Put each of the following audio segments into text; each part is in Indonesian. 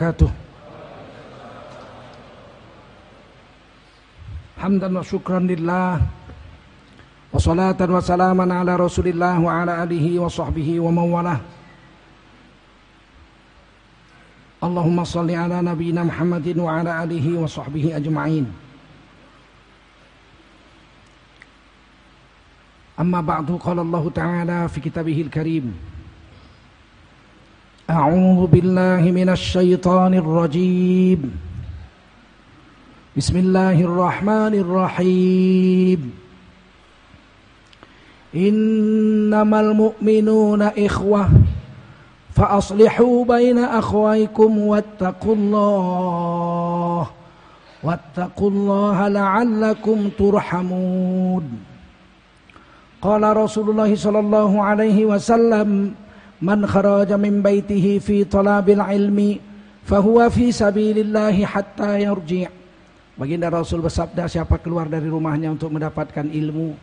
وبركاته. حمدا وشكرا لله وصلاة وسلاما على رسول الله وعلى آله وصحبه ومن والاه. اللهم صل على نبينا محمد وعلى آله وصحبه أجمعين. أما بعد قال الله تعالى في كتابه الكريم أعوذ بالله من الشيطان الرجيم. بسم الله الرحمن الرحيم. إنما المؤمنون إخوة فأصلحوا بين أخويكم واتقوا الله واتقوا الله لعلكم ترحمون. قال رسول الله صلى الله عليه وسلم من خرج من بيته في طلاب العلم فهو في سبيل الله حتى يرجع Baginda Rasul bersabda siapa keluar dari rumahnya untuk mendapatkan ilmu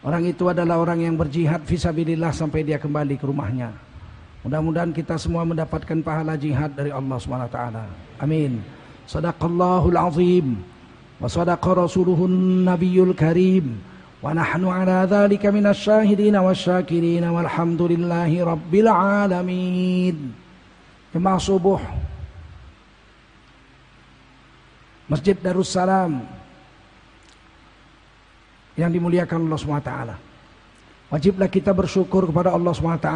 Orang itu adalah orang yang berjihad fisabilillah sampai dia kembali ke rumahnya Mudah-mudahan kita semua mendapatkan pahala jihad dari Allah SWT Amin Sadaqallahul azim Wa sadaqa rasuluhun nabiyul karim Nahnu ala dhalika minas syahidina wa syakirina Walhamdulillahi rabbil alamin Jemaah subuh Masjid Darussalam yang dimuliakan Allah SWT. Wajiblah kita bersyukur kepada Allah SWT.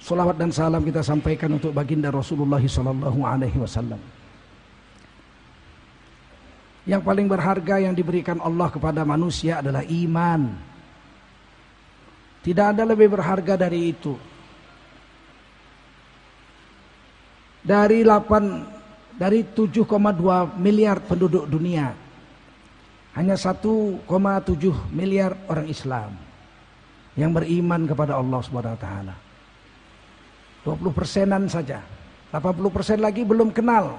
Salawat dan salam kita sampaikan untuk baginda Rasulullah wasallam. Yang paling berharga yang diberikan Allah kepada manusia adalah iman. Tidak ada lebih berharga dari itu. Dari 8 dari 7,2 miliar penduduk dunia hanya 1,7 miliar orang Islam yang beriman kepada Allah taala. 20 persenan saja. 80 persen lagi belum kenal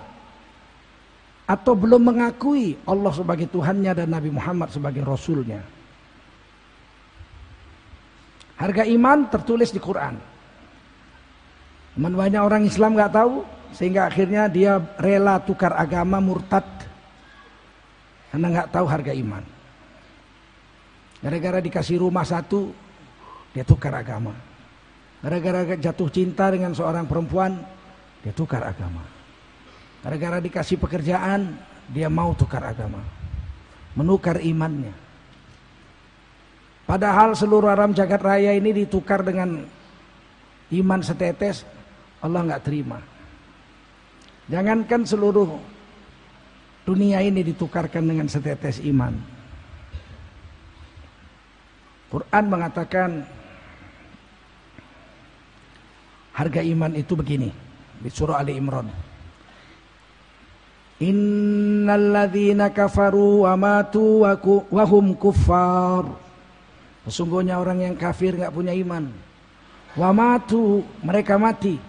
atau belum mengakui Allah sebagai Tuhannya dan Nabi Muhammad sebagai Rasulnya. Harga iman tertulis di Quran. Cuman banyak orang Islam nggak tahu, sehingga akhirnya dia rela tukar agama murtad karena nggak tahu harga iman. Gara-gara dikasih rumah satu, dia tukar agama. Gara-gara jatuh cinta dengan seorang perempuan, dia tukar agama. Gara-gara dikasih pekerjaan, dia mau tukar agama. Menukar imannya. Padahal seluruh alam jagat raya ini ditukar dengan iman setetes, Allah nggak terima. Jangankan seluruh dunia ini ditukarkan dengan setetes iman. Quran mengatakan harga iman itu begini di surah Ali Imran. Innalladzina kafaru wa matu wa hum kuffar. Sesungguhnya orang yang kafir nggak punya iman. Wa matu mereka mati.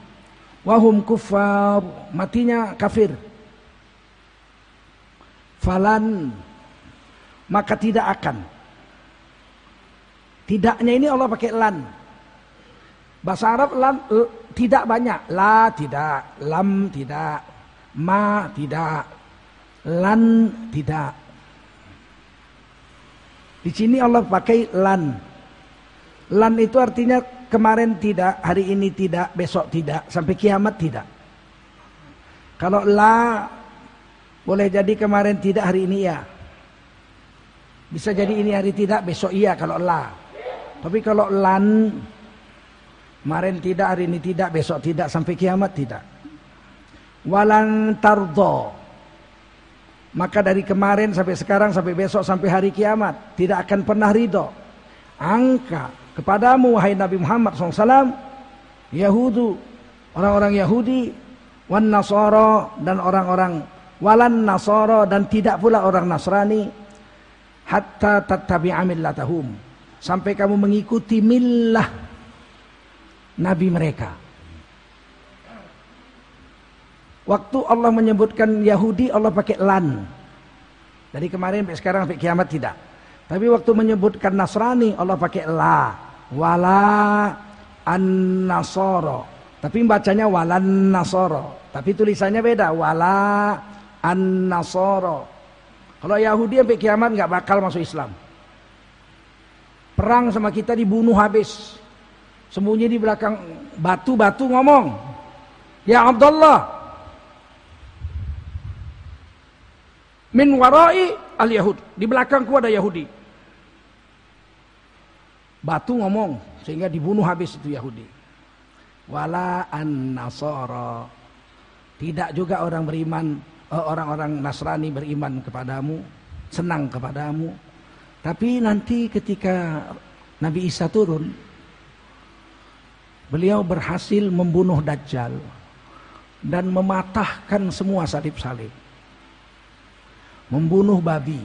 Wahum kufar matinya kafir. Falan maka tidak akan. Tidaknya ini Allah pakai lan. Bahasa Arab lan tidak banyak. La tidak lam tidak ma tidak lan tidak di sini Allah pakai lan lan itu artinya kemarin tidak, hari ini tidak, besok tidak, sampai kiamat tidak. Kalau la boleh jadi kemarin tidak, hari ini ya. Bisa jadi ini hari tidak, besok iya kalau la. Tapi kalau lan kemarin tidak, hari ini tidak, besok tidak, sampai kiamat tidak. Walan tardo. Maka dari kemarin sampai sekarang sampai besok sampai hari kiamat tidak akan pernah ridho. Angka kepadamu wahai Nabi Muhammad SAW Yahudu orang-orang Yahudi wan Nasoro dan orang-orang walan Nasoro dan tidak pula orang Nasrani hatta tattabi'a millatahum sampai kamu mengikuti millah nabi mereka waktu Allah menyebutkan Yahudi Allah pakai lan dari kemarin sampai sekarang sampai kiamat tidak tapi waktu menyebutkan Nasrani Allah pakai la wala an nasoro Tapi bacanya walan nasoro. Tapi tulisannya beda. Wala an nasoro. Kalau Yahudi sampai kiamat nggak bakal masuk Islam. Perang sama kita dibunuh habis. Sembunyi di belakang batu-batu ngomong. Ya Abdullah. Min warai al-Yahud. Di belakangku ada Yahudi. Batu ngomong. Sehingga dibunuh habis itu Yahudi wala an nasara tidak juga orang beriman eh, orang-orang Nasrani beriman kepadamu senang kepadamu tapi nanti ketika Nabi Isa turun beliau berhasil membunuh Dajjal dan mematahkan semua salib-salib membunuh babi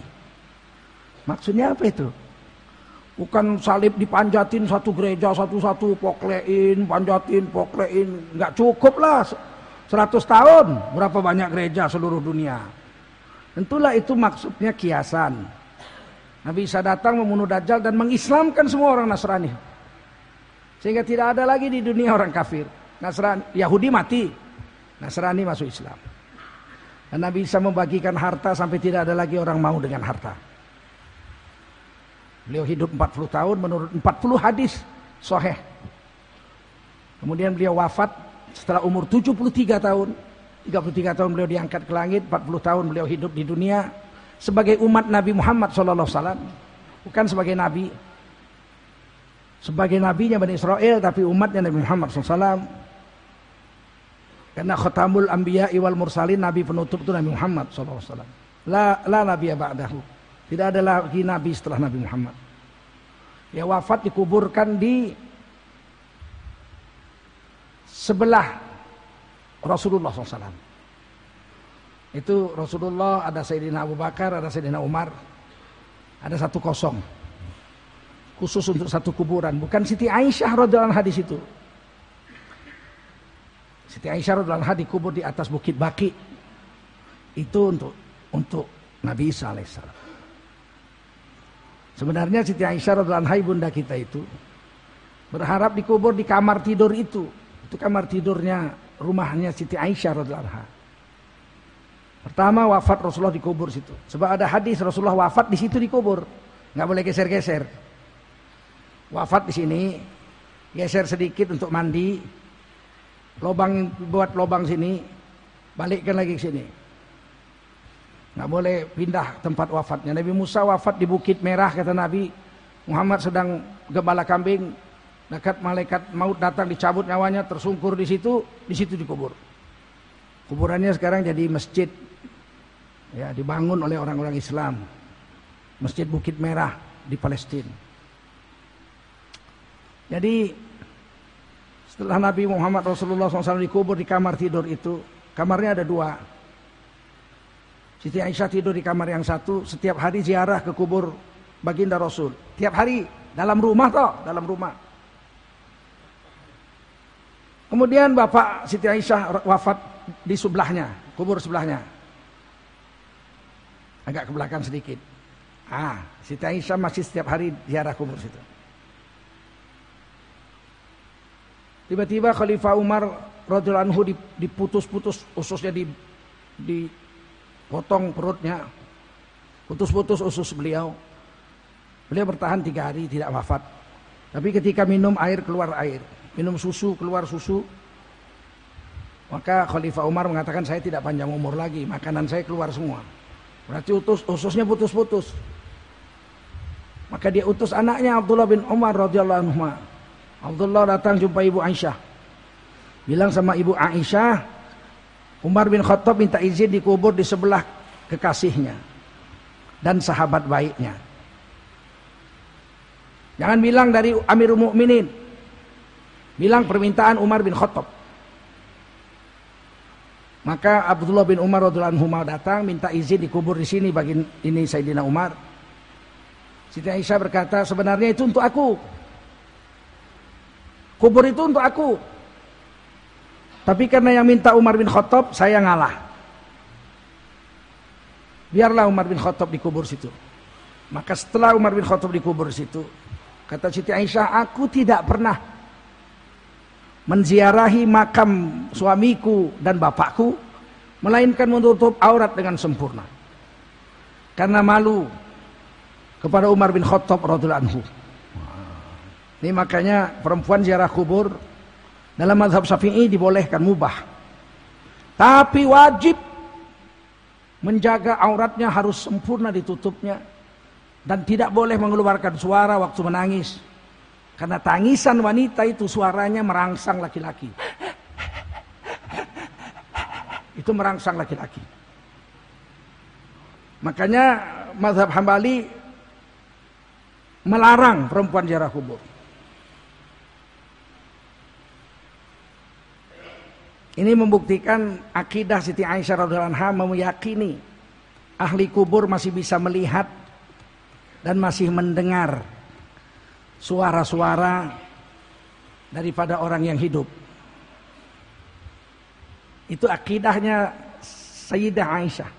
maksudnya apa itu Bukan salib dipanjatin satu gereja satu-satu poklein, panjatin, poklein. Nggak cukup lah. 100 tahun. Berapa banyak gereja seluruh dunia. Tentulah itu maksudnya kiasan. Nabi Isa datang membunuh Dajjal dan mengislamkan semua orang Nasrani. Sehingga tidak ada lagi di dunia orang kafir. Nasrani, Yahudi mati. Nasrani masuk Islam. Nabi Isa membagikan harta sampai tidak ada lagi orang mau dengan harta. Beliau hidup 40 tahun menurut 40 hadis soheh. Kemudian beliau wafat setelah umur 73 tahun. 33 tahun beliau diangkat ke langit, 40 tahun beliau hidup di dunia sebagai umat Nabi Muhammad SAW. Bukan sebagai nabi. Sebagai nabinya Bani Israel tapi umatnya Nabi Muhammad SAW. Karena khatamul anbiya wal mursalin nabi penutup itu Nabi Muhammad SAW. La la nabiya ba'dahu. Tidak ada lagi nabi setelah Nabi Muhammad. Ya wafat dikuburkan di sebelah Rasulullah SAW. Itu Rasulullah ada Sayyidina Abu Bakar, ada Sayyidina Umar. Ada satu kosong. Khusus untuk satu kuburan. Bukan Siti Aisyah radhiallahu anha di situ. Siti Aisyah radhiallahu anha dikubur di atas Bukit Baki. Itu untuk untuk Nabi Isa alaihissalam. Sebenarnya Siti Aisyah radhiallahu anha bunda kita itu berharap dikubur di kamar tidur itu. Itu kamar tidurnya rumahnya Siti Aisyah radhiallahu anha. Pertama wafat Rasulullah dikubur situ. Sebab ada hadis Rasulullah wafat di situ dikubur. nggak boleh geser-geser. Wafat di sini, geser sedikit untuk mandi. Lobang buat lobang sini, balikkan lagi ke sini nggak boleh pindah tempat wafatnya. Nabi Musa wafat di Bukit Merah kata Nabi. Muhammad sedang gembala kambing, dekat malaikat maut datang dicabut nyawanya, tersungkur di situ, di situ dikubur. Kuburannya sekarang jadi masjid, ya dibangun oleh orang-orang Islam. Masjid Bukit Merah di Palestina. Jadi setelah Nabi Muhammad Rasulullah SAW dikubur di kamar tidur itu, kamarnya ada dua, Siti Aisyah tidur di kamar yang satu, setiap hari ziarah ke kubur baginda Rasul. Tiap hari dalam rumah toh, dalam rumah. Kemudian bapak Siti Aisyah wafat di sebelahnya, kubur sebelahnya. Agak ke belakang sedikit. Ah, Siti Aisyah masih setiap hari ziarah kubur situ. Tiba-tiba Khalifah Umar radhiyallahu anhu diputus-putus ususnya di di potong perutnya, putus-putus usus beliau. Beliau bertahan tiga hari tidak wafat. Tapi ketika minum air keluar air, minum susu keluar susu, maka Khalifah Umar mengatakan saya tidak panjang umur lagi, makanan saya keluar semua. Berarti utus, ususnya putus-putus. Maka dia utus anaknya Abdullah bin Umar radhiyallahu anhu. Abdullah datang jumpa ibu Aisyah. Bilang sama ibu Aisyah, Umar bin Khattab minta izin dikubur di sebelah kekasihnya dan sahabat baiknya. Jangan bilang dari Amirul Mukminin. Bilang permintaan Umar bin Khattab. Maka Abdullah bin Umar radhiyallahu anhu datang minta izin dikubur di sini bagi ini Sayyidina Umar. Siti Aisyah berkata, sebenarnya itu untuk aku. Kubur itu untuk aku. Tapi karena yang minta Umar bin Khattab, saya ngalah. Biarlah Umar bin Khattab dikubur situ. Maka setelah Umar bin Khattab dikubur situ, kata Siti Aisyah, aku tidak pernah menziarahi makam suamiku dan bapakku melainkan menutup aurat dengan sempurna karena malu kepada Umar bin Khattab radhiyallahu anhu. Ini makanya perempuan ziarah kubur dalam mazhab Syafi'i dibolehkan mubah. Tapi wajib menjaga auratnya harus sempurna ditutupnya dan tidak boleh mengeluarkan suara waktu menangis. Karena tangisan wanita itu suaranya merangsang laki-laki. Itu merangsang laki-laki. Makanya mazhab Hambali melarang perempuan ziarah kubur. Ini membuktikan akidah Siti Aisyah radhiallahu anha meyakini ahli kubur masih bisa melihat dan masih mendengar suara-suara daripada orang yang hidup. Itu akidahnya Sayyidah Aisyah.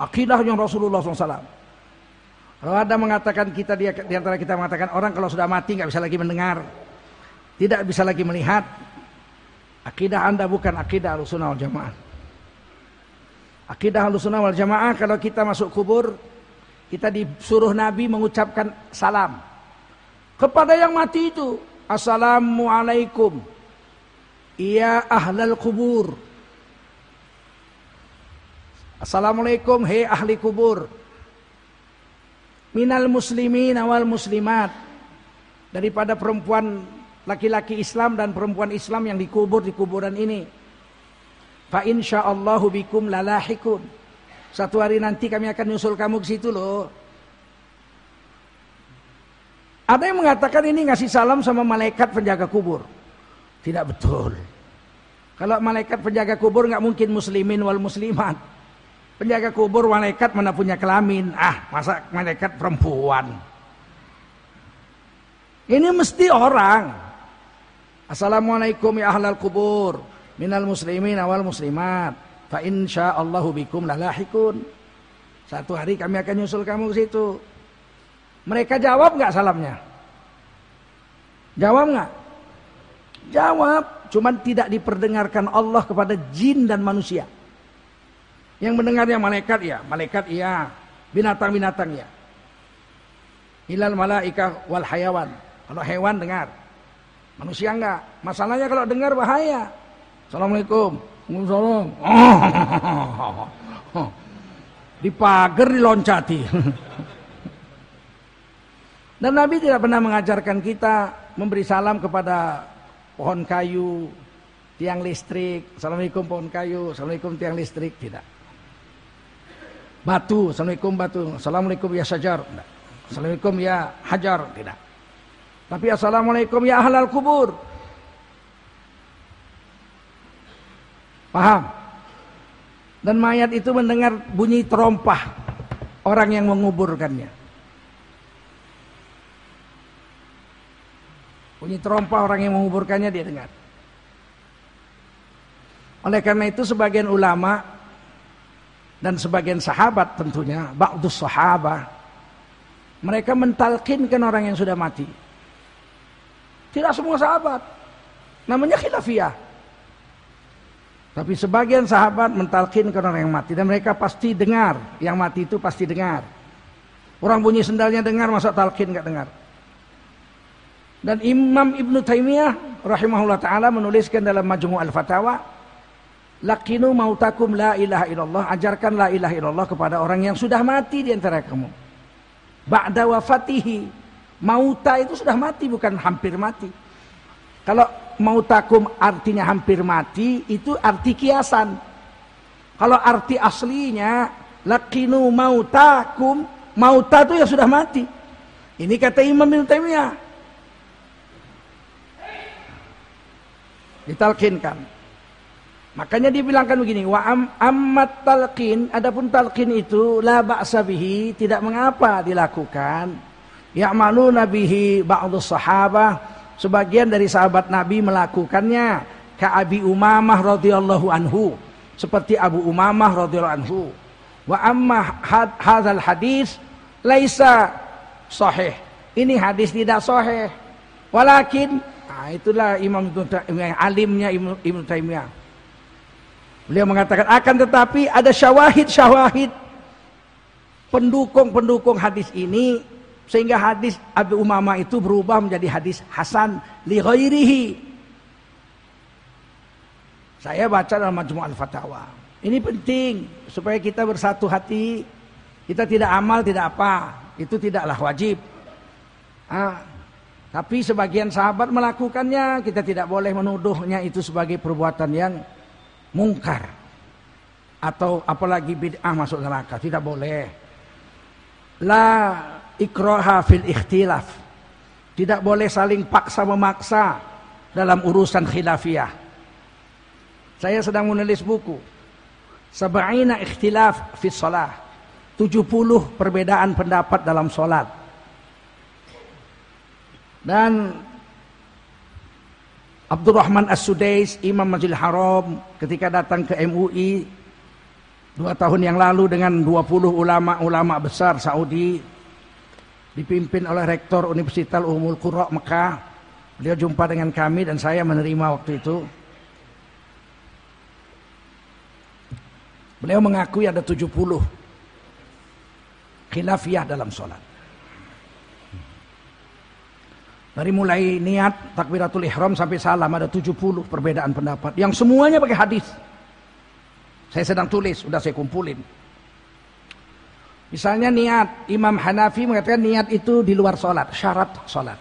Akidahnya Rasulullah SAW. Kalau ada mengatakan kita di, antara kita mengatakan orang kalau sudah mati nggak bisa lagi mendengar, tidak bisa lagi melihat. Akidah anda bukan akidah al-sunnah wal jamaah. Akidah al-sunnah wal jamaah kalau kita masuk kubur, kita disuruh Nabi mengucapkan salam. Kepada yang mati itu Assalamualaikum Ya ahlal kubur. Assalamualaikum hei ahli kubur. Minal muslimin awal muslimat. Daripada perempuan laki-laki Islam dan perempuan Islam yang dikubur di kuburan ini Fa insyaallahu bikum lalahikun Satu hari nanti kami akan nyusul kamu ke situ loh ada yang mengatakan ini ngasih salam sama malaikat penjaga kubur. Tidak betul. Kalau malaikat penjaga kubur nggak mungkin muslimin wal muslimat. Penjaga kubur malaikat mana punya kelamin. Ah, masa malaikat perempuan. Ini mesti orang. Assalamualaikum ya ahlal kubur. Minal muslimin awal muslimat. Fa insyaallahu bikum lalahikun. Satu hari kami akan nyusul kamu ke situ. Mereka jawab nggak salamnya? Jawab nggak? Jawab, cuman tidak diperdengarkan Allah kepada jin dan manusia. Yang mendengarnya malaikat ya, malaikat iya, binatang-binatang ya. Hilal malaika wal hayawan. Kalau hewan dengar. Manusia enggak. Masalahnya kalau dengar bahaya. Assalamualaikum. Waalaikumsalam. Di pagar diloncati. Dan Nabi tidak pernah mengajarkan kita memberi salam kepada pohon kayu, tiang listrik. Assalamualaikum pohon kayu, assalamualaikum tiang listrik. Tidak. Batu, assalamualaikum batu, assalamualaikum ya sajar. Assalamualaikum ya hajar. Tidak. Tapi assalamualaikum ya halal kubur. Paham? Dan mayat itu mendengar bunyi terompah orang yang menguburkannya. Bunyi trompa orang yang menguburkannya dia dengar. Oleh karena itu sebagian ulama dan sebagian sahabat tentunya, ba'dus sahabah, mereka mentalkinkan orang yang sudah mati. Tidak semua sahabat. Namanya khilafiyah. Tapi sebagian sahabat mentalkinkan orang yang mati dan mereka pasti dengar, yang mati itu pasti dengar. Orang bunyi sendalnya dengar, masa talkin nggak dengar? Dan Imam Ibn Taimiyah rahimahullah taala menuliskan dalam Majmu' al-Fatawa, "Laqinu mautakum la ilaha illallah." Ajarkan la ilaha illallah kepada orang yang sudah mati di antara kamu. Ba'da wafatihi. Mauta itu sudah mati bukan hampir mati. Kalau mautakum artinya hampir mati, itu arti kiasan. Kalau arti aslinya laqinu mautakum, mauta itu ya sudah mati. Ini kata Imam Ibn Taimiyah. ditalkinkan makanya dibilangkan begini wa am, ammat talqin adapun talqin itu la ba'sa bihi tidak mengapa dilakukan ya'maluna bihi ba'dhus sahabah sebagian dari sahabat Nabi melakukannya ka Abi Umamah radhiyallahu anhu. Seperti Abu Umamah radhiyallahu anhu. Wa amma had, hadzal hadis laisa sahih. Ini hadis tidak sahih. Walakin Nah, itulah Imam alimnya Ibnu, Ibnu Taimiyah. Beliau mengatakan akan tetapi ada syawahid-syawahid. Pendukung-pendukung hadis ini sehingga hadis Abu Umamah itu berubah menjadi hadis hasan li ghairihi. Saya baca dalam Majmu' al-Fatawa. Ini penting supaya kita bersatu hati. Kita tidak amal tidak apa, itu tidaklah wajib. Ah, tapi sebagian sahabat melakukannya, kita tidak boleh menuduhnya itu sebagai perbuatan yang mungkar. Atau apalagi bid'ah masuk neraka, tidak boleh. La ikroha fil ikhtilaf. Tidak boleh saling paksa memaksa dalam urusan khilafiyah. Saya sedang menulis buku. Sab'ina ikhtilaf fi salah. 70 perbedaan pendapat dalam solat. Dan Abdurrahman As-Sudais, Imam Masjidil Haram ketika datang ke MUI dua tahun yang lalu dengan 20 ulama-ulama besar Saudi dipimpin oleh Rektor Universitas Umul Qura Mekah. Beliau jumpa dengan kami dan saya menerima waktu itu. Beliau mengakui ada 70 khilafiyah dalam sholat. Dari mulai niat takbiratul ihram sampai salam ada 70 perbedaan pendapat yang semuanya pakai hadis. Saya sedang tulis, sudah saya kumpulin. Misalnya niat, Imam Hanafi mengatakan niat itu di luar sholat, syarat sholat.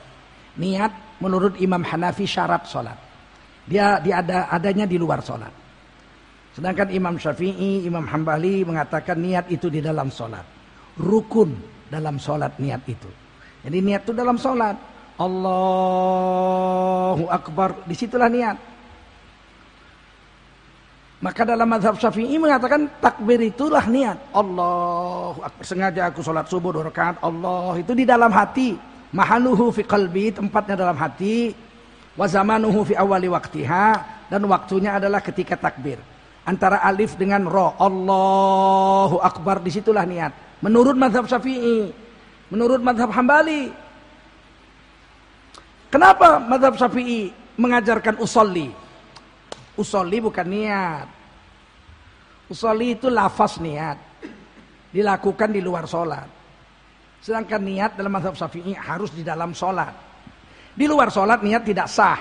Niat menurut Imam Hanafi syarat sholat. Dia, dia ada adanya di luar sholat. Sedangkan Imam Syafi'i, Imam Hambali mengatakan niat itu di dalam sholat. Rukun dalam sholat niat itu. Jadi niat itu dalam sholat. Allahu Akbar. Di situlah niat. Maka dalam mazhab syafi'i mengatakan takbir itulah niat. Akbar. Sengaja aku sholat subuh dua rakaat. Allah itu di dalam hati. Mahaluhu fi qalbi. Tempatnya dalam hati. Wazamanuhu fi awali waktiha. Dan waktunya adalah ketika takbir. Antara alif dengan ro. Allahu Akbar. Di situlah niat. Menurut mazhab syafi'i. Menurut mazhab hambali. Kenapa madhab syafi'i mengajarkan usolli? Usolli bukan niat. Usolli itu lafaz niat. Dilakukan di luar sholat. Sedangkan niat dalam madhab syafi'i harus di dalam sholat. Di luar sholat niat tidak sah.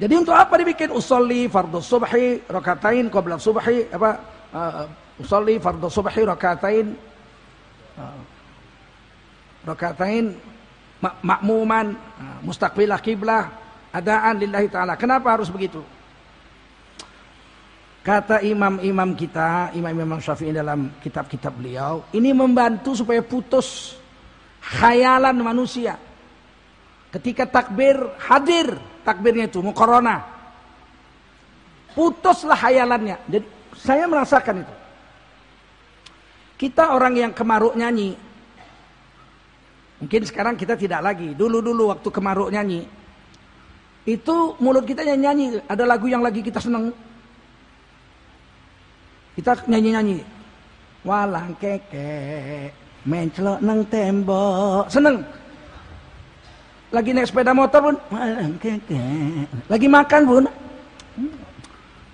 Jadi untuk apa dibikin usolli fardu subhi rakatain qabla subhi apa uh, usolli fardu subhi rakatain uh, rakatain makmuman, mustaqbilah kiblah, adaan lillahi taala. Kenapa harus begitu? Kata imam-imam kita, imam-imam Syafi'i dalam kitab-kitab beliau, ini membantu supaya putus khayalan manusia. Ketika takbir hadir, takbirnya itu mau corona. Putuslah khayalannya. Jadi saya merasakan itu. Kita orang yang kemaruk nyanyi, Mungkin sekarang kita tidak lagi. Dulu-dulu waktu kemaruk nyanyi. Itu mulut kita nyanyi-nyanyi. Ada lagu yang lagi kita senang. Kita nyanyi-nyanyi. Walang keke. Mencelok nang tembok. Seneng. Lagi naik sepeda motor pun. Walang keke. Lagi makan pun.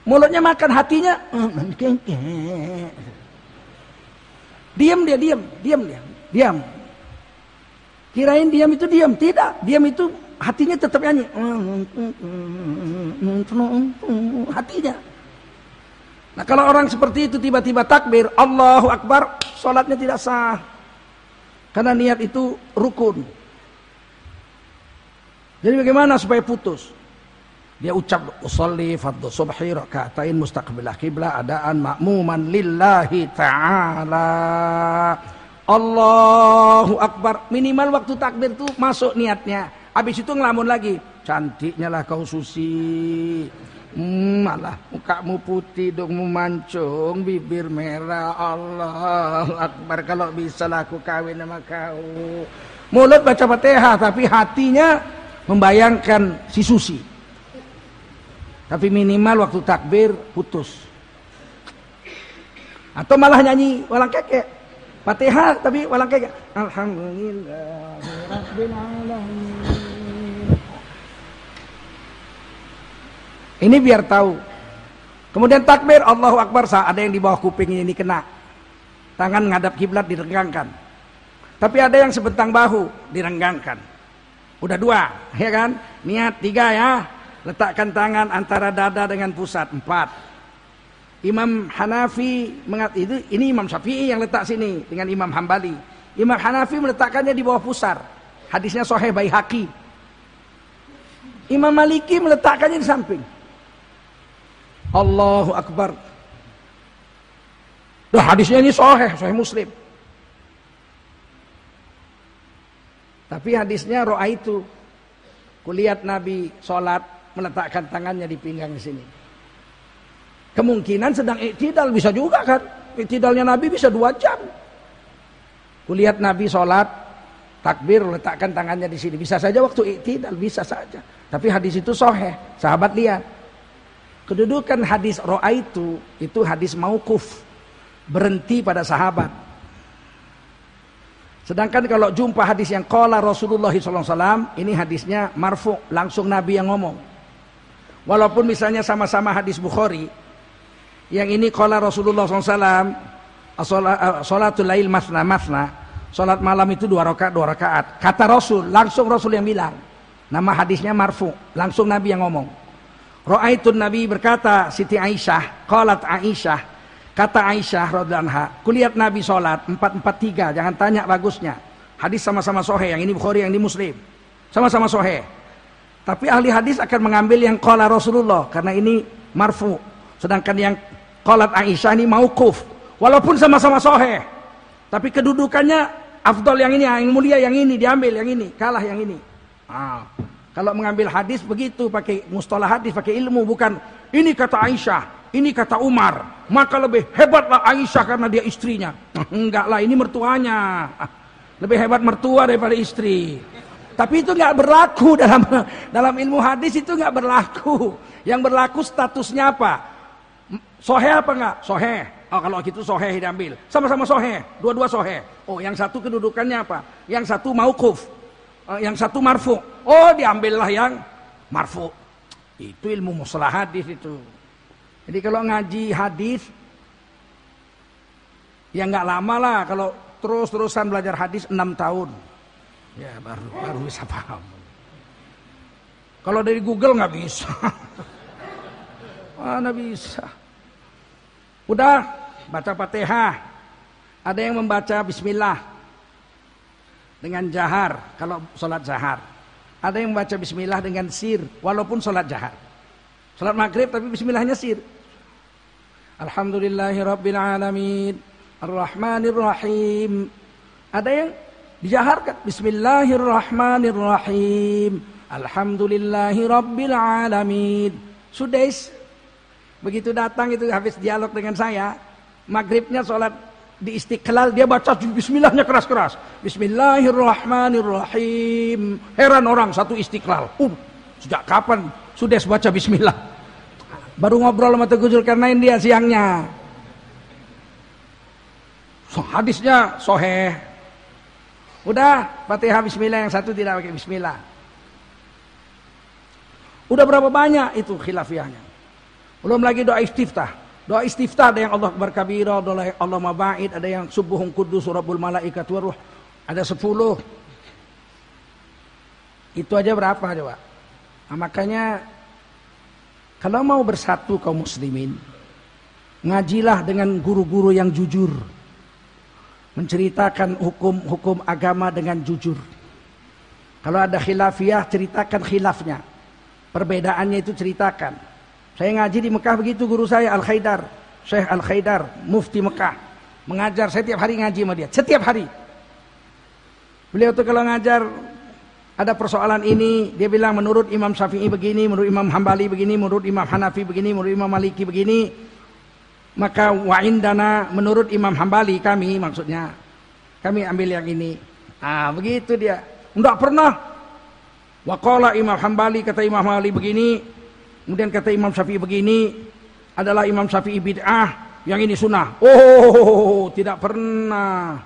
Mulutnya makan, hatinya. Walang keke. Diam dia, diam. Diam dia. Diam. Kirain diam itu diam. Tidak. Diam itu hatinya tetap nyanyi. Hatinya. Nah kalau orang seperti itu tiba-tiba takbir. Allahu Akbar. Sholatnya tidak sah. Karena niat itu rukun. Jadi bagaimana supaya putus? Dia ucap usolli fardhu subhi rakaatain mustaqbilah kiblah adaan makmuman lillahi ta'ala. Allahu Akbar. Minimal waktu takbir itu masuk niatnya. Habis itu ngelamun lagi. Cantiknya lah kau susi. Hmm, malah mukamu putih dong mancung bibir merah Allah Akbar kalau bisa aku kawin sama kau mulut baca fatihah tapi hatinya membayangkan si Susi tapi minimal waktu takbir putus atau malah nyanyi walang kekek Fatihah tapi walang kayak alhamdulillah rabbil alamin. Ini biar tahu. Kemudian takbir Allahu Akbar sah ada yang di bawah kuping ini kena. Tangan ngadap kiblat direnggangkan. Tapi ada yang sebentang bahu direnggangkan. Udah dua, ya kan? Niat tiga ya. Letakkan tangan antara dada dengan pusat empat. Imam Hanafi mengat itu ini Imam Syafi'i yang letak sini dengan Imam Hambali. Imam Hanafi meletakkannya di bawah pusar. Hadisnya Sahih Baihaqi. Imam Maliki meletakkannya di samping. Allahu Akbar. Duh, hadisnya ini sahih, sahih Muslim. Tapi hadisnya roa itu. Kulihat Nabi sholat meletakkan tangannya di pinggang sini. Kemungkinan sedang iktidal bisa juga kan. Iktidalnya Nabi bisa dua jam. Kulihat Nabi sholat takbir letakkan tangannya di sini. Bisa saja waktu iktidal bisa saja. Tapi hadis itu sahih. Sahabat lihat. Kedudukan hadis roa itu itu hadis maukuf berhenti pada sahabat. Sedangkan kalau jumpa hadis yang kala Rasulullah SAW ini hadisnya marfu langsung Nabi yang ngomong. Walaupun misalnya sama-sama hadis Bukhari, yang ini kala Rasulullah SAW, sholatul lail masna masna, sholat malam itu dua rakaat dua rakaat. Kata Rasul, langsung Rasul yang bilang. Nama hadisnya marfu, langsung Nabi yang ngomong. Ra'aitun Nabi berkata Siti Aisyah, qalat Aisyah, kata Aisyah radhiyallahu anha, kulihat Nabi salat 443, jangan tanya bagusnya. Hadis sama-sama sahih, yang ini Bukhari, yang ini Muslim. Sama-sama sahih. Tapi ahli hadis akan mengambil yang qala Rasulullah karena ini marfu. Sedangkan yang qalat Aisyah ini mauquf. Walaupun sama-sama sahih. Tapi kedudukannya afdal yang ini, yang mulia yang ini diambil yang ini, kalah yang ini. Ah. Kalau mengambil hadis begitu pakai mustalah hadis, pakai ilmu bukan ini kata Aisyah, ini kata Umar. Maka lebih hebatlah Aisyah karena dia istrinya. Enggak lah, ini mertuanya. Lebih hebat mertua daripada istri. Tapi itu nggak berlaku dalam dalam ilmu hadis itu nggak berlaku. Yang berlaku statusnya apa? Sohe apa enggak? Sohe. Oh kalau gitu sohe diambil. Sama-sama sohe. Dua-dua sohe. Oh yang satu kedudukannya apa? Yang satu maukuf. Eh, yang satu marfu. Oh, diambillah yang marfu. Itu ilmu musalah hadis itu. Jadi kalau ngaji hadis ya nggak lama lah kalau terus-terusan belajar hadis 6 tahun. Ya baru baru bisa paham. Kalau dari Google nggak bisa. Mana bisa. Udah baca Fatihah. Ada yang membaca bismillah dengan jahar kalau sholat jahar. Ada yang membaca bismillah dengan sir walaupun sholat jahar. Sholat maghrib tapi bismillahnya sir. Alhamdulillahi rabbil alamin. Ar-Rahmanir-Rahim. Ada yang dijaharkan Bismillahirrahmanirrahim. Alhamdulillahi rabbil alamin. Sudah begitu datang itu habis dialog dengan saya, maghribnya sholat di istiqlal dia baca bismillahnya keras-keras. Bismillahirrahmanirrahim. Heran orang satu istiqlal. Uh, sejak kapan sudah baca bismillah? Baru ngobrol sama Teguh Zulkarnain dia siangnya. So, hadisnya soheh. Udah, Fatihah bismillah yang satu tidak pakai bismillah. Udah berapa banyak itu khilafiahnya. Belum lagi doa istiftah. Doa istiftah ada yang Allah berkabira, doa Allah mabait, ada yang subuhun kudus, rabbul malaikat waruh. Ada sepuluh. Itu aja berapa coba? Nah, makanya kalau mau bersatu kaum muslimin, ngajilah dengan guru-guru yang jujur. Menceritakan hukum-hukum agama dengan jujur. Kalau ada khilafiyah, ceritakan khilafnya. Perbedaannya itu ceritakan. Saya ngaji di Mekah begitu guru saya Al-Khaidar, Syekh Al-Khaidar, mufti Mekah. Mengajar saya tiap hari ngaji sama dia, setiap hari. Beliau tuh kalau ngajar ada persoalan ini, dia bilang menurut Imam Syafi'i begini, menurut Imam Hambali begini, menurut Imam Hanafi begini, menurut Imam Maliki begini. Maka wa'indana menurut Imam Hambali kami maksudnya kami ambil yang ini. Ah, begitu dia. Enggak pernah. Waqala Imam Hambali kata Imam Hambali begini, Kemudian kata Imam Syafi'i begini, adalah Imam Syafi'i bid'ah, yang ini sunnah. Oh, tidak pernah.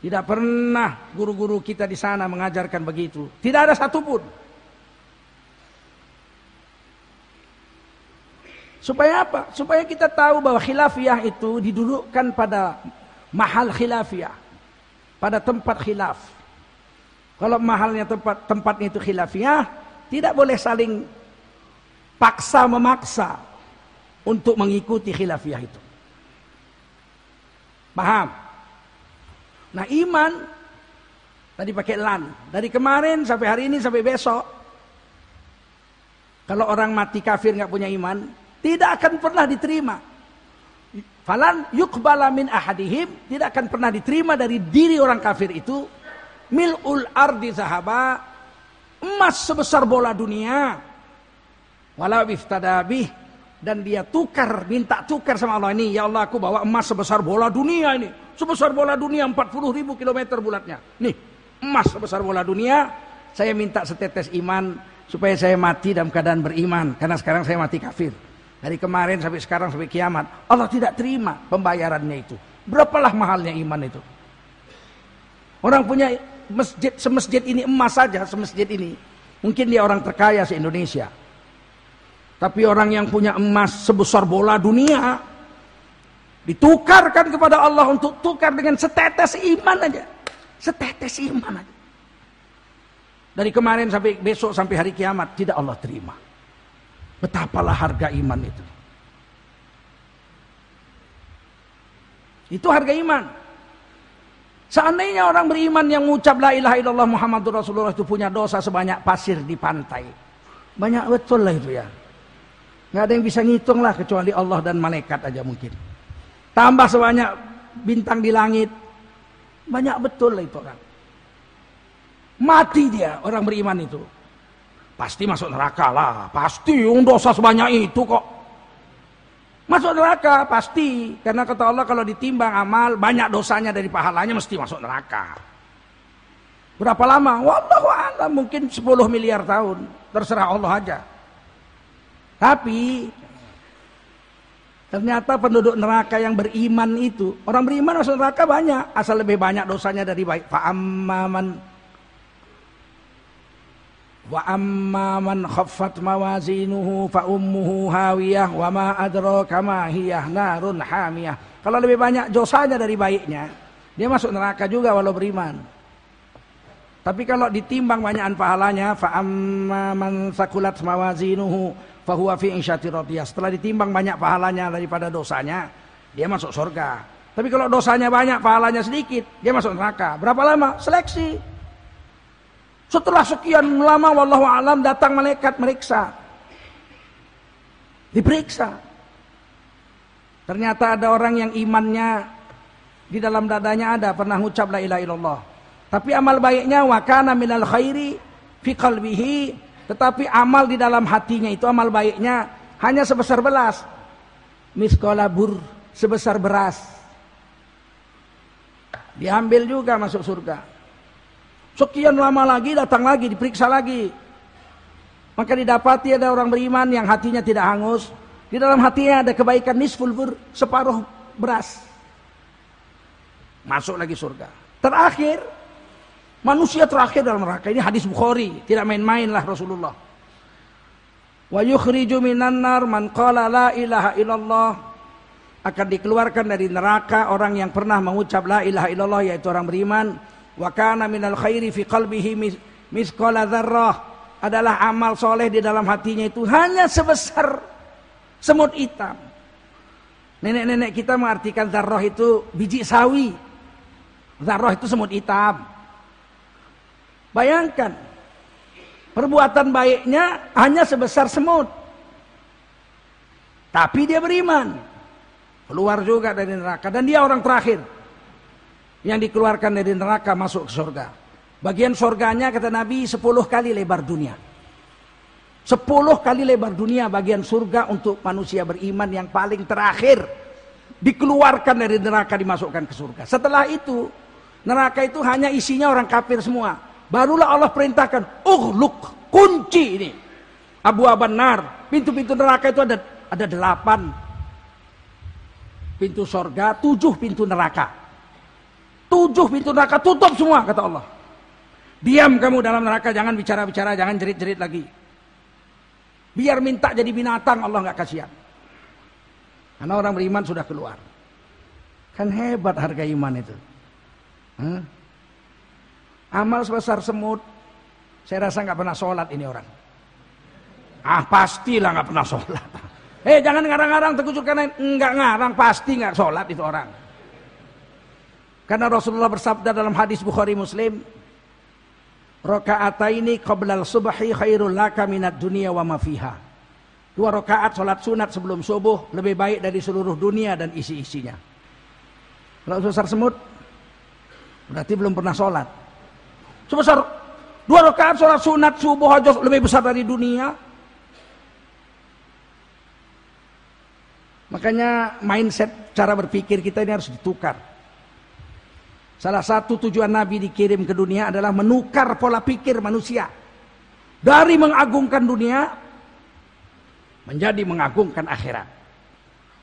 Tidak pernah guru-guru kita di sana mengajarkan begitu. Tidak ada satupun. Supaya apa? Supaya kita tahu bahwa khilafiyah itu didudukkan pada mahal khilafiyah. Pada tempat khilaf. Kalau mahalnya tempat tempatnya itu khilafiyah, tidak boleh saling paksa memaksa untuk mengikuti khilafiyah itu. Paham? Nah iman tadi pakai lan. Dari kemarin sampai hari ini sampai besok. Kalau orang mati kafir nggak punya iman, tidak akan pernah diterima. Falan yukbala min ahadihim tidak akan pernah diterima dari diri orang kafir itu milul ardi zahaba emas sebesar bola dunia walau iftadabih dan dia tukar minta tukar sama Allah ini ya Allah aku bawa emas sebesar bola dunia ini sebesar bola dunia 40 ribu kilometer bulatnya nih emas sebesar bola dunia saya minta setetes iman supaya saya mati dalam keadaan beriman karena sekarang saya mati kafir dari kemarin sampai sekarang sampai kiamat. Allah tidak terima pembayarannya itu. Berapalah mahalnya iman itu. Orang punya masjid semasjid ini emas saja semasjid ini. Mungkin dia orang terkaya se Indonesia. Tapi orang yang punya emas sebesar bola dunia ditukarkan kepada Allah untuk tukar dengan setetes iman aja. Setetes iman aja. Dari kemarin sampai besok sampai hari kiamat tidak Allah terima. Betapalah harga iman itu. Itu harga iman. Seandainya orang beriman yang mengucap la ilaha illallah Muhammadur Rasulullah itu punya dosa sebanyak pasir di pantai. Banyak betul lah itu ya. Nggak ada yang bisa ngitung lah kecuali Allah dan malaikat aja mungkin. Tambah sebanyak bintang di langit. Banyak betul lah itu orang. Mati dia orang beriman itu. Pasti masuk neraka lah. Pasti yang dosa sebanyak itu kok. Masuk neraka pasti. Karena kata Allah kalau ditimbang amal banyak dosanya dari pahalanya mesti masuk neraka. Berapa lama? Wallahu a'lam mungkin 10 miliar tahun. Terserah Allah aja. Tapi ternyata penduduk neraka yang beriman itu, orang beriman masuk neraka banyak, asal lebih banyak dosanya dari baik. Fa'amman Wa amma man khaffat mawazinuhu fa ummuhu hawiyah wa ma adraka ma hiyah narun hamiyah. Kalau lebih banyak dosanya dari baiknya, dia masuk neraka juga walau beriman. Tapi kalau ditimbang banyakan pahalanya, fa amma man sakulat mawazinuhu fa huwa fi radiyah. Setelah ditimbang banyak pahalanya daripada dosanya, dia masuk surga. Tapi kalau dosanya banyak, pahalanya sedikit, dia masuk neraka. Berapa lama? Seleksi. Setelah sekian lama wallahu alam datang malaikat meriksa. Diperiksa. Ternyata ada orang yang imannya di dalam dadanya ada pernah ucap la ilaha illallah. Tapi amal baiknya wa kana minal khairi fi qalbihi, tetapi amal di dalam hatinya itu amal baiknya hanya sebesar belas. Miskolabur sebesar beras. Diambil juga masuk surga. Sekian lama lagi datang lagi diperiksa lagi. Maka didapati ada orang beriman yang hatinya tidak hangus. Di dalam hatinya ada kebaikan nisful bur, separuh beras. Masuk lagi surga. Terakhir, manusia terakhir dalam neraka. Ini hadis Bukhari. Tidak main-main lah Rasulullah. Wa yukhriju minan nar man qala la ilaha illallah. Akan dikeluarkan dari neraka orang yang pernah mengucap la ilaha illallah yaitu orang beriman wa kana minal khairi fi qalbihi misqala dzarrah adalah amal soleh di dalam hatinya itu hanya sebesar semut hitam. Nenek-nenek kita mengartikan zarrah itu biji sawi. Zarrah itu semut hitam. Bayangkan, perbuatan baiknya hanya sebesar semut. Tapi dia beriman. Keluar juga dari neraka. Dan dia orang terakhir yang dikeluarkan dari neraka masuk ke surga. Bagian surganya kata Nabi sepuluh kali lebar dunia. Sepuluh kali lebar dunia bagian surga untuk manusia beriman yang paling terakhir. Dikeluarkan dari neraka dimasukkan ke surga. Setelah itu neraka itu hanya isinya orang kafir semua. Barulah Allah perintahkan, uhluk, kunci ini. Abu Abanar, pintu-pintu neraka itu ada ada delapan pintu surga, tujuh pintu neraka. Tujuh pintu neraka tutup semua kata Allah. Diam kamu dalam neraka, jangan bicara-bicara, jangan jerit-jerit lagi. Biar minta jadi binatang Allah nggak kasihan. Karena orang beriman sudah keluar. Kan hebat harga iman itu. Hmm? Amal sebesar semut. Saya rasa nggak pernah sholat ini orang. Ah pastilah nggak pernah sholat. Eh jangan ngarang-ngarang terkucur karena nggak ngarang pasti nggak sholat itu orang. Karena Rasulullah bersabda dalam hadis Bukhari Muslim, Rakaataini qablal subhi khairul laka minat dunia wa ma fiha. Dua rakaat salat sunat sebelum subuh lebih baik dari seluruh dunia dan isi-isinya. Kalau besar semut berarti belum pernah sholat. Sebesar dua rakaat sholat sunat subuh aja lebih besar dari dunia. Makanya mindset cara berpikir kita ini harus ditukar. Salah satu tujuan Nabi dikirim ke dunia adalah menukar pola pikir manusia. Dari mengagungkan dunia menjadi mengagungkan akhirat.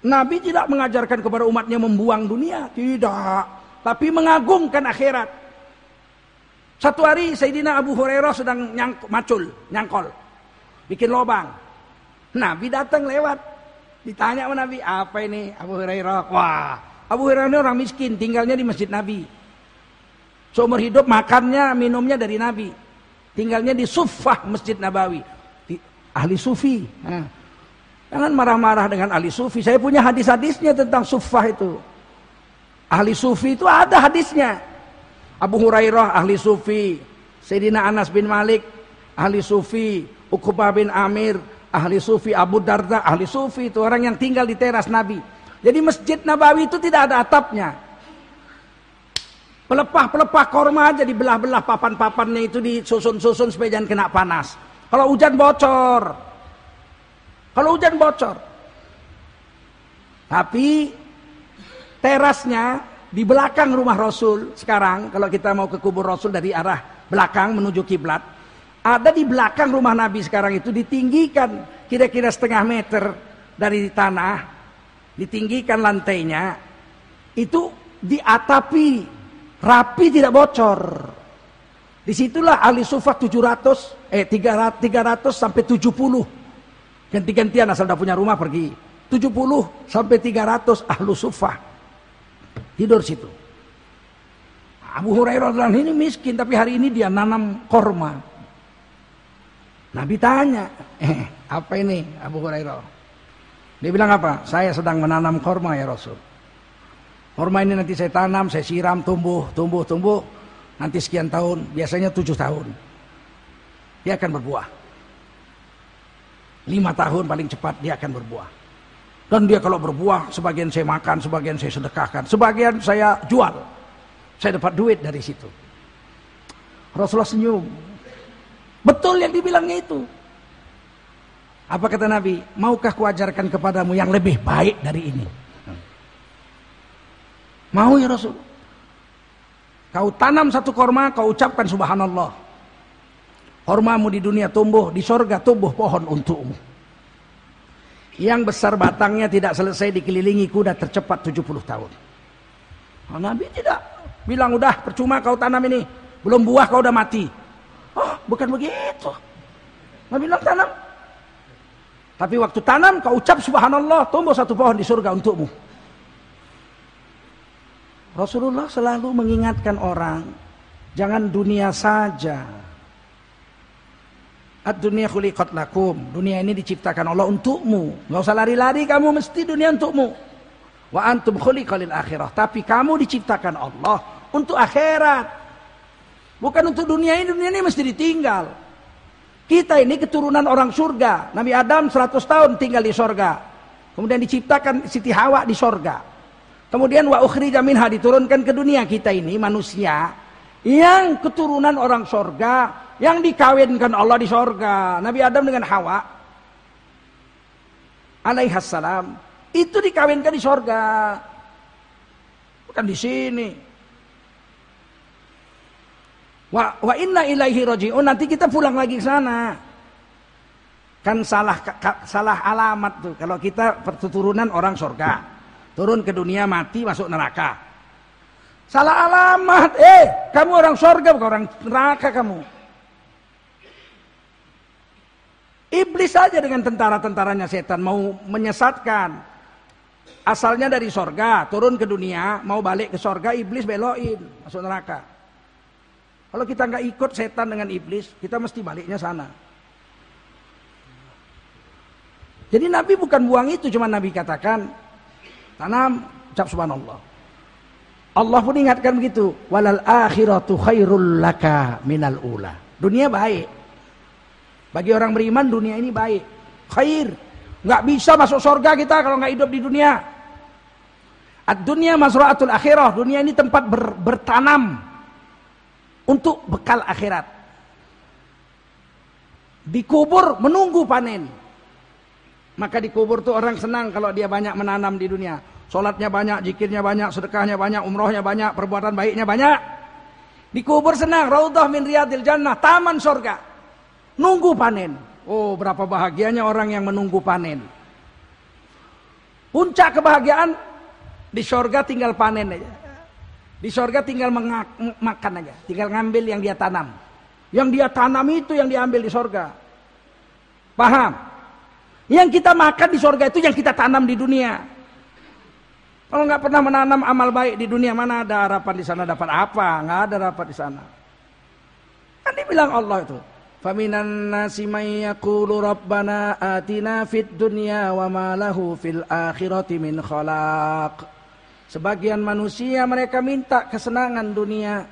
Nabi tidak mengajarkan kepada umatnya membuang dunia, tidak, tapi mengagungkan akhirat. Satu hari Sayyidina Abu Hurairah sedang nyang, macul, nyangkol, bikin lobang. Nabi datang lewat, ditanya sama Nabi, apa ini Abu Hurairah? Wah, Abu Hurairah ini orang miskin, tinggalnya di masjid Nabi. Seumur hidup makannya, minumnya dari Nabi. Tinggalnya di Sufah Masjid Nabawi. Di ahli sufi. Nah. Jangan marah-marah dengan ahli sufi. Saya punya hadis-hadisnya tentang Sufah itu. Ahli sufi itu ada hadisnya. Abu Hurairah ahli sufi. Sayyidina Anas bin Malik ahli sufi. Uqbah bin Amir ahli sufi. Abu Darda ahli sufi. Itu orang yang tinggal di teras Nabi. Jadi Masjid Nabawi itu tidak ada atapnya. Pelepah-pelepah korma aja dibelah-belah papan-papannya itu disusun-susun supaya jangan kena panas. Kalau hujan bocor. Kalau hujan bocor. Tapi terasnya di belakang rumah Rasul sekarang kalau kita mau ke kubur Rasul dari arah belakang menuju kiblat ada di belakang rumah Nabi sekarang itu ditinggikan kira-kira setengah meter dari tanah ditinggikan lantainya itu diatapi Rapi tidak bocor. Di situlah ahli sufah 700, eh 300, 300 sampai 70. Ganti-gantian asal udah punya rumah pergi. 70 sampai 300 ahlu sufah. Tidur situ. Abu Hurairah ini miskin tapi hari ini dia nanam korma. Nabi tanya, eh apa ini Abu Hurairah? Dia bilang apa? Saya sedang menanam korma ya Rasul. Korma ini nanti saya tanam, saya siram, tumbuh, tumbuh, tumbuh. Nanti sekian tahun, biasanya tujuh tahun. Dia akan berbuah. Lima tahun paling cepat dia akan berbuah. Dan dia kalau berbuah, sebagian saya makan, sebagian saya sedekahkan. Sebagian saya jual. Saya dapat duit dari situ. Rasulullah senyum. Betul yang dibilangnya itu. Apa kata Nabi? Maukah kuajarkan kepadamu yang lebih baik dari ini? Mau ya Rasul? Kau tanam satu korma, kau ucapkan subhanallah. Kormamu di dunia tumbuh, di sorga tumbuh pohon untukmu. Yang besar batangnya tidak selesai dikelilingi kuda tercepat 70 tahun. Oh, Nabi tidak. Bilang udah percuma kau tanam ini. Belum buah kau udah mati. Oh bukan begitu. Nabi bilang tanam. Tapi waktu tanam kau ucap subhanallah tumbuh satu pohon di surga untukmu. Rasulullah selalu mengingatkan orang, jangan dunia saja. Ad-dunia khuliqat lakum. Dunia ini diciptakan Allah untukmu. Enggak usah lari-lari kamu mesti dunia untukmu. Wa antum khuliqalil akhirah. Tapi kamu diciptakan Allah untuk akhirat. Bukan untuk dunia ini, dunia ini mesti ditinggal. Kita ini keturunan orang surga. Nabi Adam 100 tahun tinggal di surga. Kemudian diciptakan Siti Hawa di surga. Kemudian wa ukhrija minha diturunkan ke dunia kita ini manusia yang keturunan orang sorga yang dikawinkan Allah di sorga. Nabi Adam dengan Hawa alaihassalam itu dikawinkan di sorga. Bukan di sini. Wa, wa inna ilaihi roji'un nanti kita pulang lagi ke sana. Kan salah salah alamat tuh kalau kita keturunan orang sorga. Turun ke dunia mati masuk neraka. Salah alamat. Eh, kamu orang sorga bukan orang neraka kamu. Iblis saja dengan tentara-tentaranya setan mau menyesatkan. Asalnya dari sorga, turun ke dunia, mau balik ke sorga, iblis beloin, masuk neraka. Kalau kita nggak ikut setan dengan iblis, kita mesti baliknya sana. Jadi Nabi bukan buang itu, cuma Nabi katakan, tanam, ucap subhanallah. Allah pun ingatkan begitu, walal akhiratu khairul laka minal ula. Dunia baik. Bagi orang beriman dunia ini baik. Khair. Nggak bisa masuk surga kita kalau nggak hidup di dunia. Ad-dunya mazra'atul akhirah. Dunia ini tempat ber, bertanam untuk bekal akhirat. Dikubur menunggu panen. Maka dikubur tuh orang senang kalau dia banyak menanam di dunia. Sholatnya banyak, jikirnya banyak, sedekahnya banyak, umrohnya banyak, perbuatan baiknya banyak. Dikubur senang, raudhah min riyadil jannah, taman surga. Nunggu panen. Oh, berapa bahagianya orang yang menunggu panen. Puncak kebahagiaan di sorga tinggal panen aja. Di sorga tinggal makan aja. Tinggal ngambil yang dia tanam. Yang dia tanam itu yang diambil di sorga. Paham? Yang kita makan di sorga itu yang kita tanam di dunia. Kalau nggak pernah menanam amal baik di dunia mana ada harapan di sana dapat apa? Nggak ada harapan di sana. Kan dibilang Allah itu. Nasi may yaqulu rabbana atina fid dunya wa ma lahu fil akhirati min khalaq. Sebagian manusia mereka minta kesenangan dunia.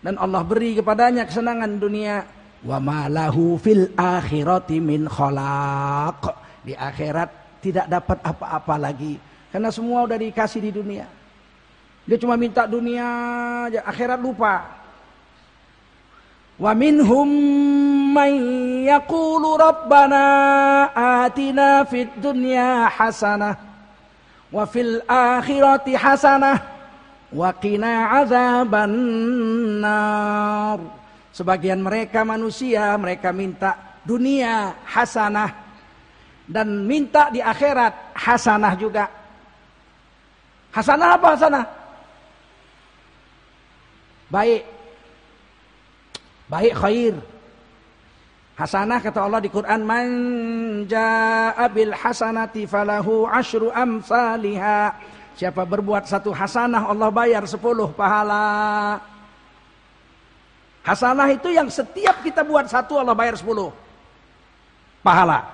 Dan Allah beri kepadanya kesenangan dunia. Wa malahu fil akhirati min khalaq. Di akhirat tidak dapat apa-apa lagi. Karena semua udah dikasih di dunia. Dia cuma minta dunia akhirat lupa. Yaqulu rabbana atina fid dunya hasanah wa fil akhirati hasanah wa qina azaban nar. Sebagian mereka manusia, mereka minta dunia hasanah dan minta di akhirat hasanah juga. Hasanah apa hasanah? Baik. Baik khair. Hasanah kata Allah di Quran man jaa bil hasanati falahu asyru amsalha. Siapa berbuat satu hasanah Allah bayar sepuluh pahala. Hasanah itu yang setiap kita buat satu Allah bayar sepuluh pahala.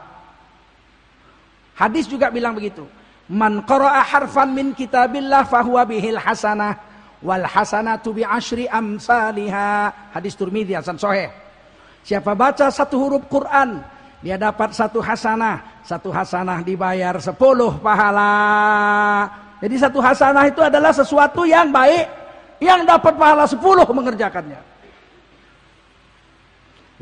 Hadis juga bilang begitu. Man qara'a harfan min kitabillah fahuwa bihil hasanah wal hasanatu bi asyri amsalha. Hadis Turmidi Hasan Sahih. Siapa baca satu huruf Quran, dia dapat satu hasanah. Satu hasanah dibayar sepuluh pahala. Jadi satu hasanah itu adalah sesuatu yang baik, yang dapat pahala sepuluh mengerjakannya.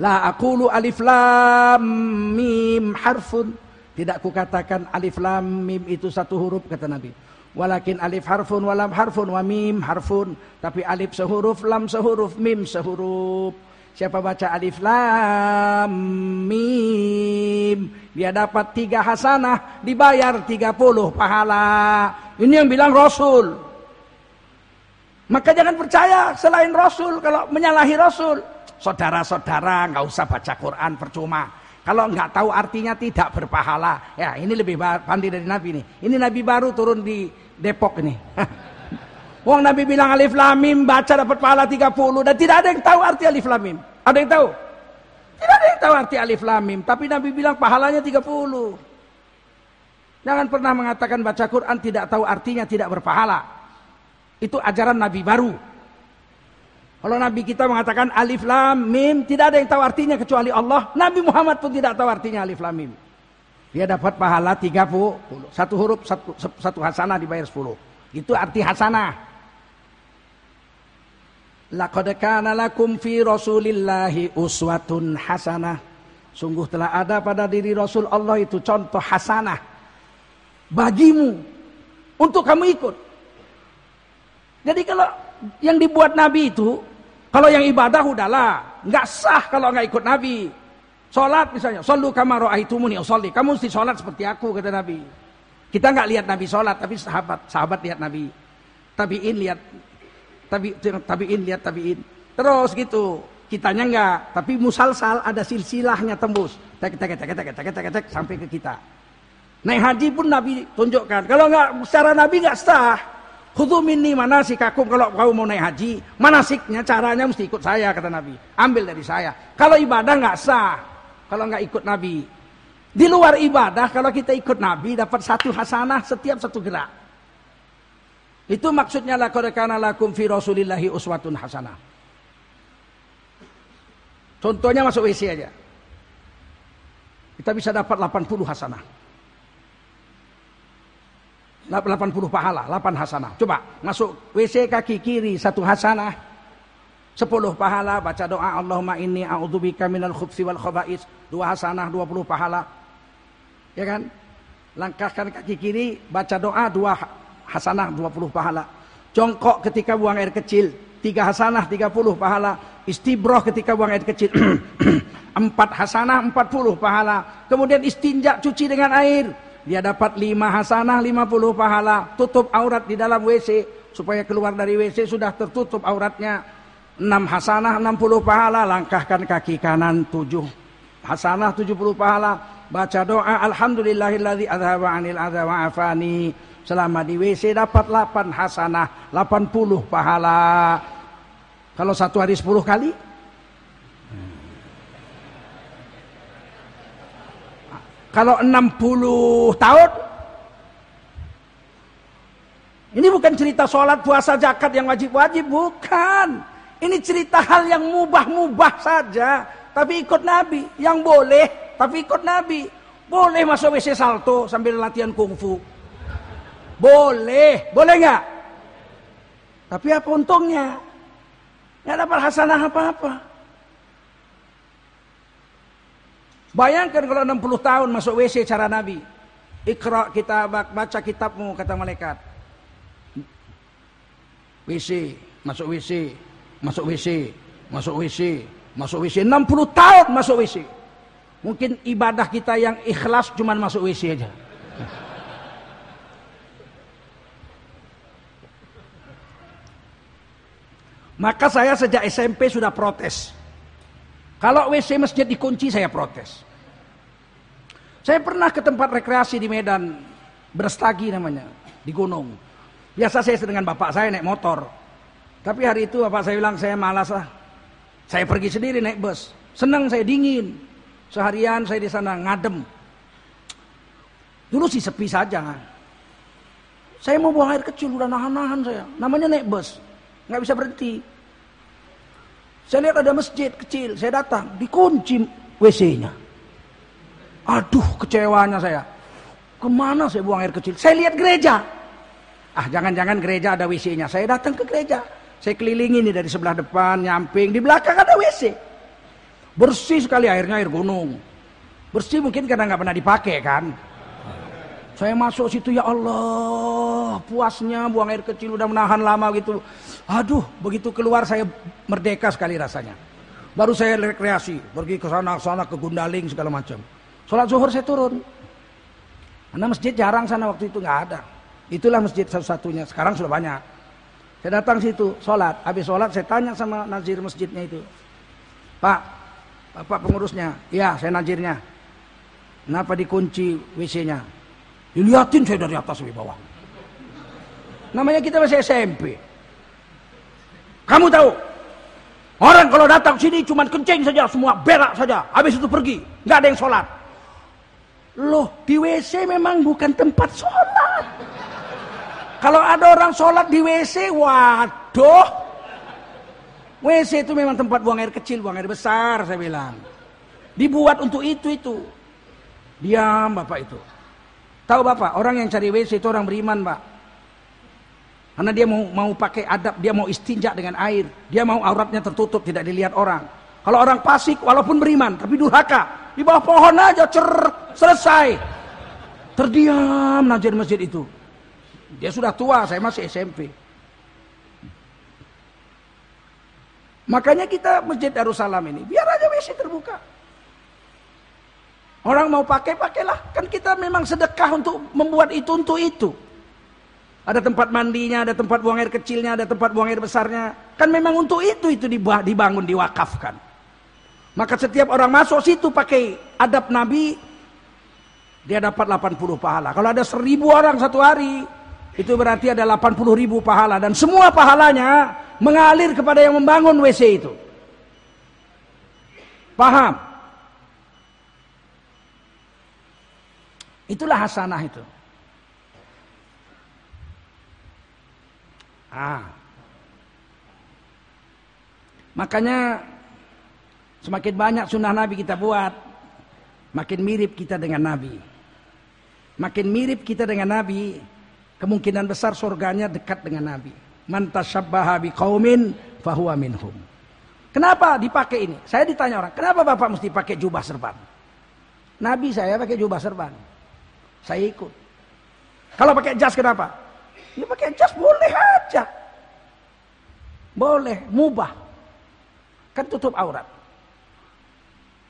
La akulu alif lam mim harfun. Tidak kukatakan alif lam mim itu satu huruf kata Nabi. Walakin alif harfun walam harfun wa mim harfun. Tapi alif sehuruf, lam sehuruf, mim sehuruf. Siapa baca alif lam mim, dia dapat tiga hasanah, dibayar tiga puluh pahala. Ini yang bilang Rasul. Maka jangan percaya selain Rasul kalau menyalahi Rasul. Saudara-saudara nggak usah baca Quran percuma. Kalau nggak tahu artinya tidak berpahala. Ya ini lebih pandai dari Nabi ini. Ini Nabi baru turun di Depok ini. Wong Nabi bilang alif lam mim baca dapat pahala 30 dan tidak ada yang tahu arti alif lam mim. Ada yang tahu? Tidak ada yang tahu arti alif lam mim, tapi Nabi bilang pahalanya 30. Jangan pernah mengatakan baca Quran tidak tahu artinya tidak berpahala. Itu ajaran Nabi baru. Kalau Nabi kita mengatakan alif lam mim, tidak ada yang tahu artinya kecuali Allah. Nabi Muhammad pun tidak tahu artinya alif lam mim. Dia dapat pahala 30. Satu huruf, satu, satu hasanah dibayar 10. Itu arti hasanah. Laqad kana lakum fi Rasulillahi uswatun hasanah. Sungguh telah ada pada diri Rasul Allah itu contoh hasanah bagimu untuk kamu ikut. Jadi kalau yang dibuat Nabi itu, kalau yang ibadah udahlah, nggak sah kalau nggak ikut Nabi. Sholat misalnya, solu kama ro'aitumuni usolli. Kamu mesti sholat seperti aku, kata Nabi. Kita nggak lihat Nabi sholat, tapi sahabat sahabat lihat Nabi. Tabiin lihat tabi tabiin lihat tabiin. Terus gitu. Kitanya enggak, tapi musalsal ada silsilahnya tembus. Tek tek tek tek tek tek tek sampai ke kita. Naik haji pun Nabi tunjukkan. Kalau nggak secara Nabi nggak sah. Khudu minni manasikakum kalau kau mau naik haji, manasiknya caranya mesti ikut saya kata Nabi. Ambil dari saya. Kalau ibadah nggak sah. Kalau nggak ikut Nabi. Di luar ibadah kalau kita ikut Nabi dapat satu hasanah setiap satu gerak. Itu maksudnya laqad kana lakum fi rasulillahi uswatun hasanah. Contohnya masuk WC aja. Kita bisa dapat 80 hasanah. 80 pahala, 8 hasanah. Coba masuk WC kaki kiri satu hasanah. 10 pahala baca doa Allahumma inni a'udzubika minal khubthi wal khaba'is. Dua hasanah 20 pahala. Ya kan? Langkahkan kaki kiri baca doa dua hasanah 20 pahala. Jongkok ketika buang air kecil, tiga hasanah 30 pahala. Istibroh ketika buang air kecil, empat hasanah 40 pahala. Kemudian istinja cuci dengan air, dia dapat lima hasanah 50 pahala. Tutup aurat di dalam WC supaya keluar dari WC sudah tertutup auratnya. Enam hasanah 60 pahala. Langkahkan kaki kanan tujuh hasanah 70 pahala. Baca doa Alhamdulillahilladzi adhaba anil adha wa afani. Selama di WC dapat 8 hasanah 80 pahala. Kalau satu hari 10 kali Kalau 60 tahun ini bukan cerita sholat, puasa, zakat yang wajib-wajib, bukan. Ini cerita hal yang mubah-mubah saja, tapi ikut Nabi. Yang boleh, tapi ikut Nabi. Boleh masuk WC salto sambil latihan kungfu. Boleh, boleh nggak? Tapi apa untungnya? Nggak dapat hasanah apa-apa. Bayangkan kalau 60 tahun masuk WC cara Nabi. Ikra kita baca kitabmu kata malaikat. WC, masuk WC, masuk WC, masuk WC, masuk WC. 60 tahun masuk WC. Mungkin ibadah kita yang ikhlas cuma masuk WC aja. Maka saya sejak SMP sudah protes. Kalau WC masjid dikunci saya protes. Saya pernah ke tempat rekreasi di Medan, Berstagi namanya, di gunung. Biasa saya dengan bapak saya naik motor. Tapi hari itu bapak saya bilang saya malas lah. Saya pergi sendiri naik bus. Senang saya dingin. Seharian saya di sana ngadem. Dulu sih sepi saja. Saya mau buang air kecil udah nahan-nahan saya. Namanya naik bus. Nggak bisa berhenti. Saya lihat ada masjid kecil, saya datang, dikunci WC-nya. Aduh, kecewanya saya. Ke mana saya buang air kecil? Saya lihat gereja. Ah, jangan-jangan gereja ada WC-nya. Saya datang ke gereja. Saya kelilingi ini dari sebelah depan, nyamping, di belakang ada WC. Bersih sekali airnya air gunung. Bersih mungkin karena nggak pernah dipakai kan. Saya masuk situ ya Allah, puasnya buang air kecil udah menahan lama gitu. Aduh, begitu keluar saya merdeka sekali rasanya. Baru saya rekreasi, pergi ke sana, sana ke Gundaling segala macam. Sholat zuhur saya turun. Karena masjid jarang sana waktu itu nggak ada. Itulah masjid satu-satunya. Sekarang sudah banyak. Saya datang situ, sholat. Habis sholat saya tanya sama nazir masjidnya itu. Pak, Bapak pengurusnya. Iya, saya nazirnya. Kenapa dikunci WC-nya? Dilihatin saya dari atas sampai bawah. Namanya kita masih SMP. Kamu tahu, orang kalau datang sini cuma kencing saja, semua berak saja. Habis itu pergi, nggak ada yang sholat. Loh, di WC memang bukan tempat sholat. Kalau ada orang sholat di WC, waduh. WC itu memang tempat buang air kecil, buang air besar, saya bilang. Dibuat untuk itu itu. Diam bapak itu. Tahu bapak, orang yang cari WC itu orang beriman, pak. Karena dia mau mau pakai adab, dia mau istinja dengan air, dia mau auratnya tertutup tidak dilihat orang. Kalau orang fasik walaupun beriman tapi durhaka, di bawah pohon aja cer selesai. Terdiam nazir masjid itu. Dia sudah tua, saya masih SMP. Makanya kita masjid Darussalam ini biar aja WC terbuka. Orang mau pakai pakailah, kan kita memang sedekah untuk membuat itu untuk itu. Ada tempat mandinya, ada tempat buang air kecilnya, ada tempat buang air besarnya. Kan memang untuk itu itu dibangun, diwakafkan. Maka setiap orang masuk situ pakai adab Nabi, dia dapat 80 pahala. Kalau ada 1000 orang satu hari, itu berarti ada 80 ribu pahala. Dan semua pahalanya mengalir kepada yang membangun WC itu. Paham? Itulah hasanah itu. Ah. Makanya semakin banyak sunnah Nabi kita buat, makin mirip kita dengan Nabi. Makin mirip kita dengan Nabi, kemungkinan besar surganya dekat dengan Nabi. Man tasyabbaha biqaumin fahuwa minhum. Kenapa dipakai ini? Saya ditanya orang, kenapa Bapak mesti pakai jubah serban? Nabi saya pakai jubah serban. Saya ikut. Kalau pakai jas kenapa? Ya pakai jas boleh aja. Boleh, mubah. Kan tutup aurat.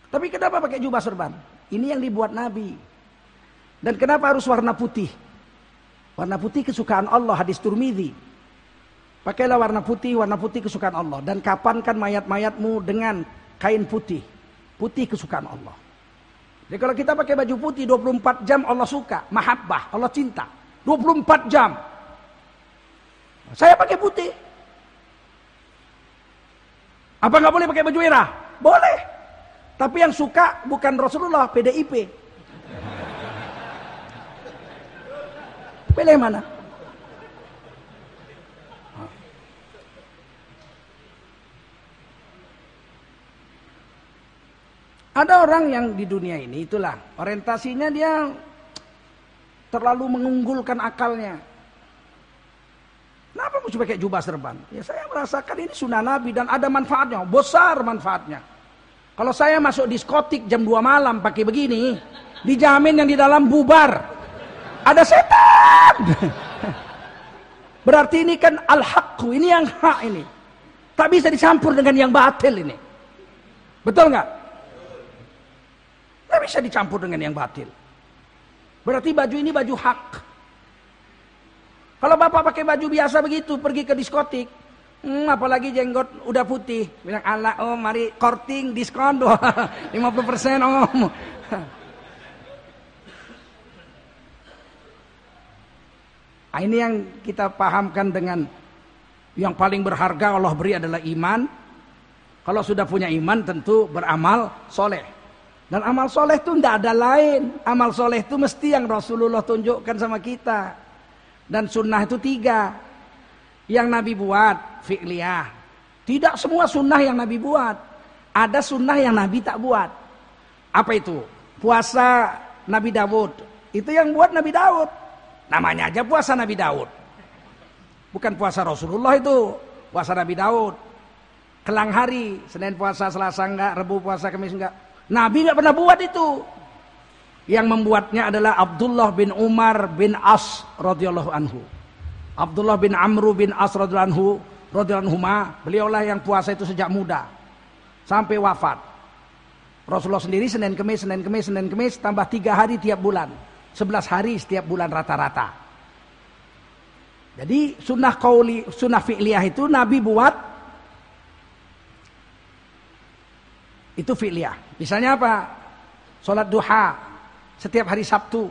Tapi kenapa pakai jubah serban? Ini yang dibuat Nabi. Dan kenapa harus warna putih? Warna putih kesukaan Allah, hadis Turmidi. Pakailah warna putih, warna putih kesukaan Allah. Dan kapankan mayat-mayatmu dengan kain putih. Putih kesukaan Allah. Jadi kalau kita pakai baju putih 24 jam Allah suka, mahabbah, Allah cinta. 24 jam. Saya pakai putih. Apa nggak boleh pakai baju merah? Boleh. Tapi yang suka bukan Rasulullah, PDIP. Pilih mana? Ada orang yang di dunia ini itulah orientasinya dia terlalu mengunggulkan akalnya. Kenapa mesti pakai jubah serban? Ya saya merasakan ini sunnah Nabi dan ada manfaatnya, besar manfaatnya. Kalau saya masuk diskotik jam 2 malam pakai begini, dijamin yang di dalam bubar. Ada setan. Berarti ini kan al-haqqu, ini yang hak ini. Tak bisa dicampur dengan yang batil ini. Betul nggak? Tidak bisa dicampur dengan yang batil. Berarti baju ini baju hak. Kalau bapak pakai baju biasa begitu, pergi ke diskotik, hmm, apalagi jenggot udah putih, bilang ala oh mari korting diskon doh, 50% om. Nah, ini yang kita pahamkan dengan yang paling berharga Allah beri adalah iman. Kalau sudah punya iman tentu beramal soleh. Dan amal soleh itu tidak ada lain. Amal soleh itu mesti yang Rasulullah tunjukkan sama kita. Dan sunnah itu tiga. Yang Nabi buat, fi'liyah. Tidak semua sunnah yang Nabi buat. Ada sunnah yang Nabi tak buat. Apa itu? Puasa Nabi Dawud. Itu yang buat Nabi Dawud. Namanya aja puasa Nabi Dawud. Bukan puasa Rasulullah itu. Puasa Nabi Dawud. Kelang hari, Senin puasa, Selasa enggak, Rebu puasa, Kamis enggak. Nabi nggak pernah buat itu. Yang membuatnya adalah Abdullah bin Umar bin As radhiyallahu anhu. Abdullah bin Amru bin As radhiyallahu anhu radhiyallahu anhu beliaulah yang puasa itu sejak muda sampai wafat. Rasulullah sendiri Senin Kemis, Senin Kemis, Senin Kemis tambah tiga hari tiap bulan. Sebelas hari setiap bulan rata-rata. Jadi sunnah kauli, sunnah fi'liyah itu Nabi buat Itu fi'liyah. Misalnya apa? Salat duha setiap hari Sabtu.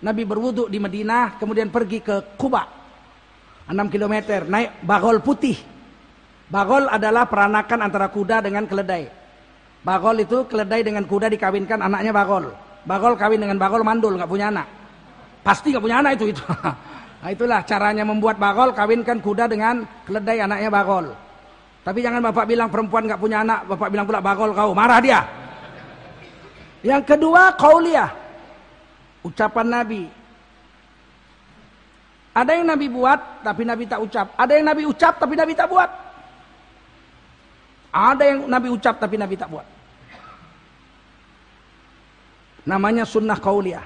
Nabi berwudu di Madinah, kemudian pergi ke Kuba. 6 km, naik bagol putih. Bagol adalah peranakan antara kuda dengan keledai. Bagol itu keledai dengan kuda dikawinkan anaknya bagol. Bagol kawin dengan bagol mandul, nggak punya anak. Pasti nggak punya anak itu itu. Nah itulah caranya membuat bagol kawinkan kuda dengan keledai anaknya bagol. Tapi jangan bapak bilang perempuan nggak punya anak, bapak bilang pula bagol kau, marah dia. Yang kedua kauliah, ucapan Nabi. Ada yang Nabi buat, tapi Nabi tak ucap. Ada yang Nabi ucap, tapi Nabi tak buat. Ada yang Nabi ucap, tapi Nabi tak buat. Namanya sunnah kauliah.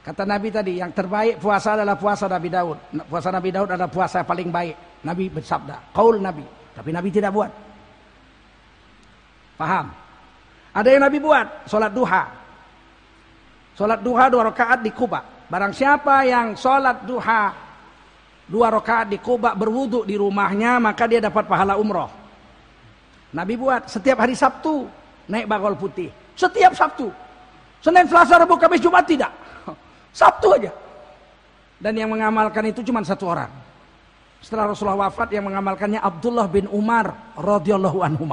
Kata Nabi tadi, yang terbaik puasa adalah puasa Nabi Daud. Puasa Nabi Daud adalah puasa paling baik. Nabi bersabda, kaul Nabi. Tapi Nabi tidak buat. Paham? Ada yang Nabi buat, sholat duha. Sholat duha dua rakaat di Kuba. Barang siapa yang sholat duha dua rakaat di Kuba berwudu di rumahnya, maka dia dapat pahala umroh. Nabi buat setiap hari Sabtu. naik bagol putih. Setiap Sabtu. Senin, Selasa, Rabu, Kamis, Jumat tidak. Sabtu aja. Dan yang mengamalkan itu cuma satu orang. Setelah Rasulullah wafat yang mengamalkannya Abdullah bin Umar radhiyallahu anhu.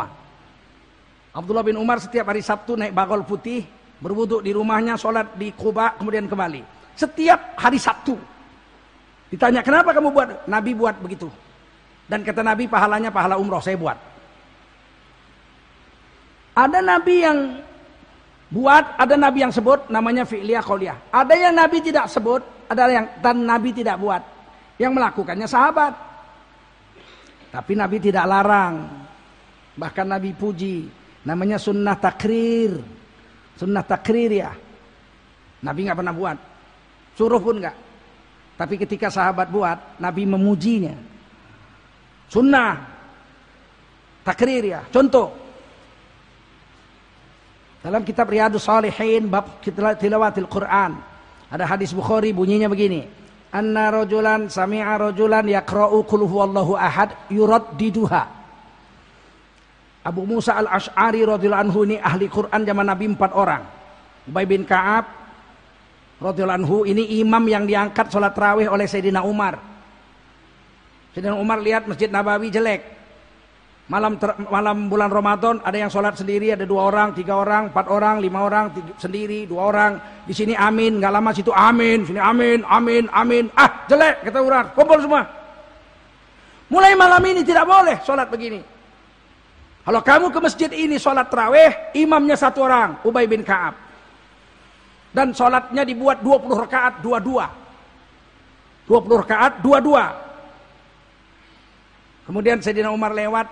Abdullah bin Umar setiap hari Sabtu naik bagol putih, berwudhu di rumahnya, sholat di Kuba, kemudian kembali. Setiap hari Sabtu. Ditanya, kenapa kamu buat? Nabi buat begitu. Dan kata Nabi, pahalanya pahala umroh, saya buat. Ada Nabi yang buat, ada Nabi yang sebut, namanya fi'liyah qawliyah. Ada yang Nabi tidak sebut, ada yang dan Nabi tidak buat. Yang melakukannya sahabat. Tapi Nabi tidak larang. Bahkan Nabi puji. Namanya sunnah takrir. Sunnah takrir ya. Nabi nggak pernah buat. Suruh pun nggak. Tapi ketika sahabat buat, Nabi memujinya. Sunnah. Takrir ya. Contoh. Dalam kitab Riyadus Salihin bab tilawatil Quran. Ada hadis Bukhari bunyinya begini. Anna rajulan sami'a rajulan yaqra'u qul huwallahu ahad yuraddiduha. Abu Musa al-Ash'ari radhiyallahu anhu ini ahli Quran zaman Nabi empat orang. Ubay bin Ka'ab radhiyallahu anhu ini imam yang diangkat sholat rawih oleh Sayyidina Umar. Sayyidina Umar lihat Masjid Nabawi jelek. Malam ter, malam bulan Ramadan ada yang sholat sendiri, ada dua orang, tiga orang, empat orang, lima orang tiga, sendiri, dua orang. Di sini amin, nggak lama situ amin, sini amin, amin, amin. Ah jelek kata orang, kumpul semua. Mulai malam ini tidak boleh sholat begini. Kalau kamu ke masjid ini sholat terawih, imamnya satu orang, Ubay bin Kaab. Dan sholatnya dibuat 20 rakaat dua-dua. 20 rakaat dua-dua. Kemudian Sayyidina Umar lewat,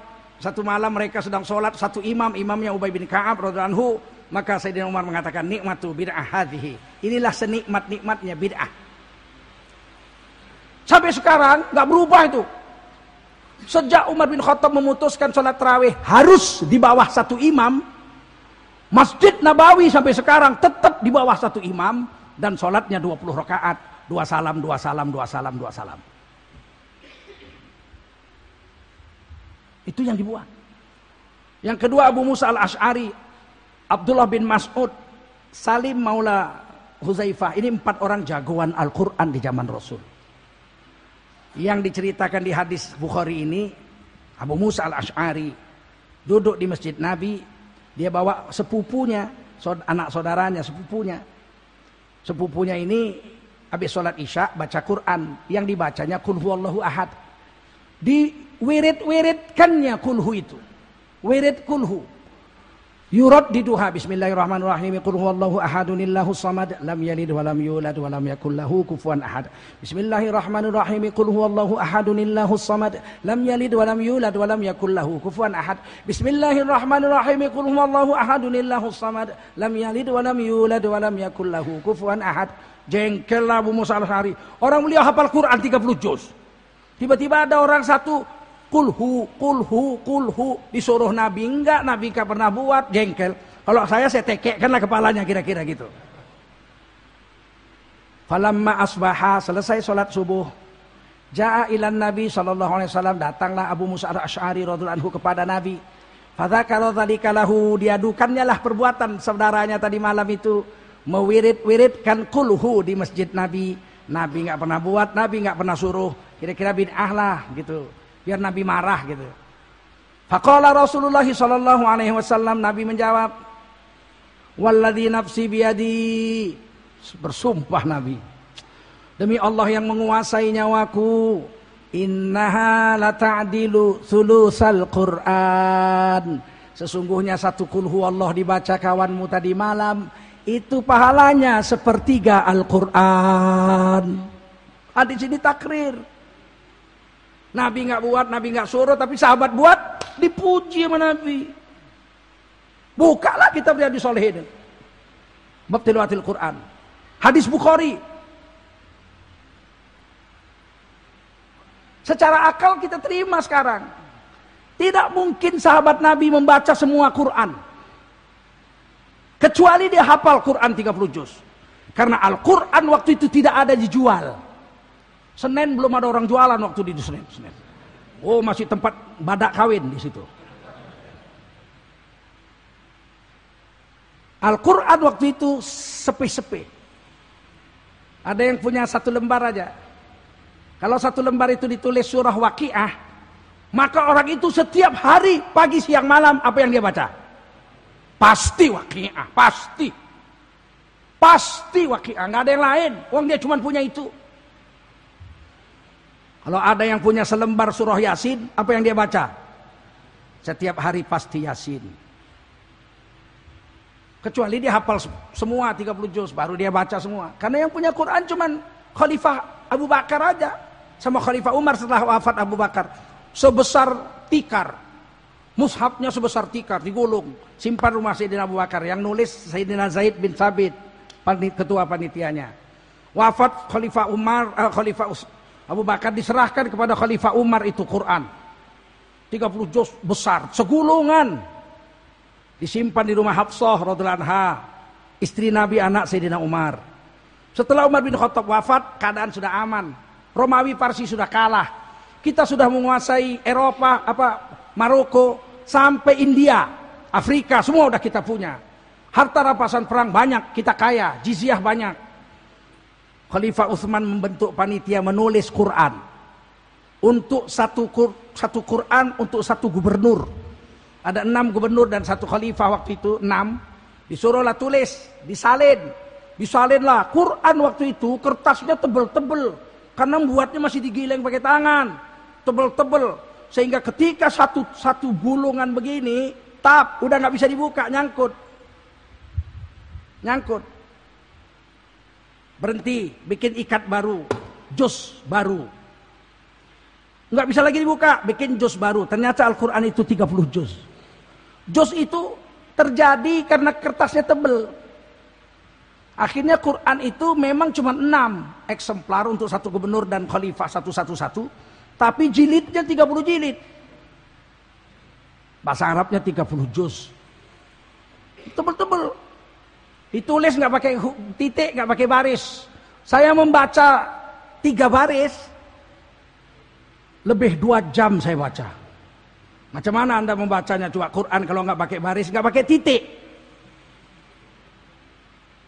satu malam mereka sedang sholat, satu imam, imamnya Ubay bin Ka'ab radhiallahu maka Sayyidina Umar mengatakan nikmatu bid'ah hadhihi. Inilah senikmat-nikmatnya bid'ah. Sampai sekarang nggak berubah itu. Sejak Umar bin Khattab memutuskan sholat terawih harus di bawah satu imam, Masjid Nabawi sampai sekarang tetap di bawah satu imam dan sholatnya 20 rakaat, dua salam, dua salam, dua salam, dua salam. Itu yang dibuat. Yang kedua Abu Musa al-Ash'ari, Abdullah bin Mas'ud, Salim Maula Huzaifah. Ini empat orang jagoan Al-Quran di zaman Rasul. Yang diceritakan di hadis Bukhari ini, Abu Musa al-Ash'ari duduk di masjid Nabi, dia bawa sepupunya, anak saudaranya, sepupunya. Sepupunya ini habis sholat isya baca Quran, yang dibacanya Kul huwallahu ahad. Di wirid-wiridkannya kulhu itu. Wirid kulhu. Yurad diduha bismillahirrahmanirrahim. Qul huwallahu ahadun illahu samad. Lam yalid wa lam yulad wa lam yakul lahu kufuwan ahad. Bismillahirrahmanirrahim. Qul huwallahu ahadun illahu samad. Lam yalid wa lam yulad wa lam yakul lahu kufuwan ahad. Bismillahirrahmanirrahim. Qul huwallahu ahadun samad. Lam yalid wa lam yulad wa lam yakul lahu kufuwan ahad. Jengkel Abu Musa al-Syari orang beliau hafal Quran 30 juz. Tiba-tiba ada orang satu kulhu, kulhu, kulhu. Disuruh Nabi enggak, Nabi enggak pernah buat, jengkel. Kalau saya saya tekekkanlah kepalanya kira-kira gitu. Falamma asbaha, selesai sholat subuh. Ja'a ilan Nabi sallallahu alaihi wasallam datanglah Abu Musa al-Asy'ari radhiyallahu anhu kepada Nabi. Fadzakara dzalika lahu diadukannya lah perbuatan saudaranya tadi malam itu mewirid-wiridkan kulhu di masjid Nabi. Nabi enggak pernah buat, Nabi enggak pernah suruh. Kira-kira bid'ah lah gitu biar Nabi marah gitu. Faqala Rasulullah sallallahu alaihi wasallam Nabi menjawab, "Walladzi nafsi biyadi." Bersumpah Nabi. Demi Allah yang menguasai nyawaku, innaha la ta'dilu sulusal Qur'an. Sesungguhnya satu kulhu Allah dibaca kawanmu tadi malam, itu pahalanya sepertiga Al-Quran. Hadis ini takrir. Nabi nggak buat, Nabi nggak suruh, tapi sahabat buat, dipuji sama Nabi. Bukalah kitab di Solehin. Bab tilawatil Quran. Hadis Bukhari. Secara akal kita terima sekarang. Tidak mungkin sahabat Nabi membaca semua Quran. Kecuali dia hafal Quran 30 juz. Karena Al-Quran waktu itu tidak ada dijual. Senin belum ada orang jualan waktu di Senin. Senin. Oh masih tempat badak kawin di situ. Al-Quran waktu itu sepi-sepi. Ada yang punya satu lembar aja. Kalau satu lembar itu ditulis surah waqiah, maka orang itu setiap hari, pagi, siang, malam, apa yang dia baca? Pasti waqiah, pasti. Pasti waqiah, nggak ada yang lain. Uang dia cuma punya itu. Kalau ada yang punya selembar surah Yasin, apa yang dia baca? Setiap hari pasti Yasin. Kecuali dia hafal semua 30 juz baru dia baca semua. Karena yang punya Quran cuma Khalifah Abu Bakar aja sama Khalifah Umar setelah wafat Abu Bakar. Sebesar tikar. Mushafnya sebesar tikar digulung, simpan rumah Sayyidina Abu Bakar yang nulis Sayyidina Zaid bin Sabit, ketua panitianya. Wafat Khalifah Umar, uh, Khalifah Abu Bakar diserahkan kepada Khalifah Umar itu Quran. 30 juz besar, segulungan. Disimpan di rumah Hafsah radhiyallahu anha, istri Nabi anak Sayyidina Umar. Setelah Umar bin Khattab wafat, keadaan sudah aman. Romawi Parsi sudah kalah. Kita sudah menguasai Eropa, apa Maroko sampai India, Afrika, semua udah kita punya. Harta rampasan perang banyak, kita kaya, jizyah banyak. Khalifah Utsman membentuk panitia menulis Quran. Untuk satu satu Quran untuk satu gubernur. Ada enam gubernur dan satu khalifah waktu itu enam. Disuruhlah tulis, disalin, disalinlah Quran waktu itu kertasnya tebel-tebel. Karena buatnya masih digiling pakai tangan, tebel-tebel. Sehingga ketika satu satu gulungan begini tap udah nggak bisa dibuka nyangkut, nyangkut berhenti, bikin ikat baru, jus baru. Nggak bisa lagi dibuka, bikin jus baru. Ternyata Al-Quran itu 30 jus. Jus itu terjadi karena kertasnya tebel. Akhirnya Quran itu memang cuma 6 eksemplar untuk satu gubernur dan khalifah satu-satu-satu. Tapi jilidnya 30 jilid. Bahasa Arabnya 30 juz. Tebel-tebel. Ditulis nggak pakai titik, nggak pakai baris. Saya membaca tiga baris, lebih dua jam saya baca. Macam mana anda membacanya coba Quran kalau nggak pakai baris, nggak pakai titik?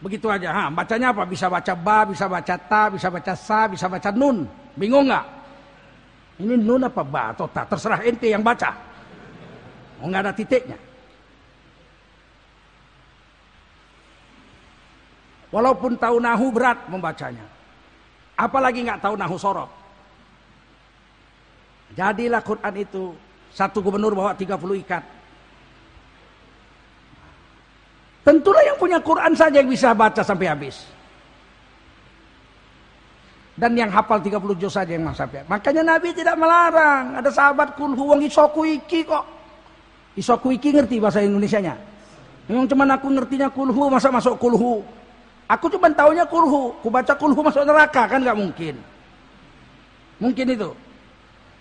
Begitu aja. Ha, bacanya apa? Bisa baca ba, bisa baca ta, bisa baca sa, bisa baca nun. Bingung nggak? Ini nun apa ba atau ta? Terserah ente yang baca. Oh nggak ada titiknya. Walaupun tahu nahu berat membacanya. Apalagi nggak tahu nahu sorot. Jadilah Quran itu satu gubernur bawa 30 ikat. Tentulah yang punya Quran saja yang bisa baca sampai habis. Dan yang hafal 30 juz saja yang sampai. Makanya Nabi tidak melarang. Ada sahabat kulhu wong isoku iki kok. Isoku iki ngerti bahasa Indonesianya. Memang cuma aku ngertinya kulhu masa masuk kulhu. Aku cuma tahunya kulhu. Ku baca kulhu masuk neraka kan nggak mungkin. Mungkin itu.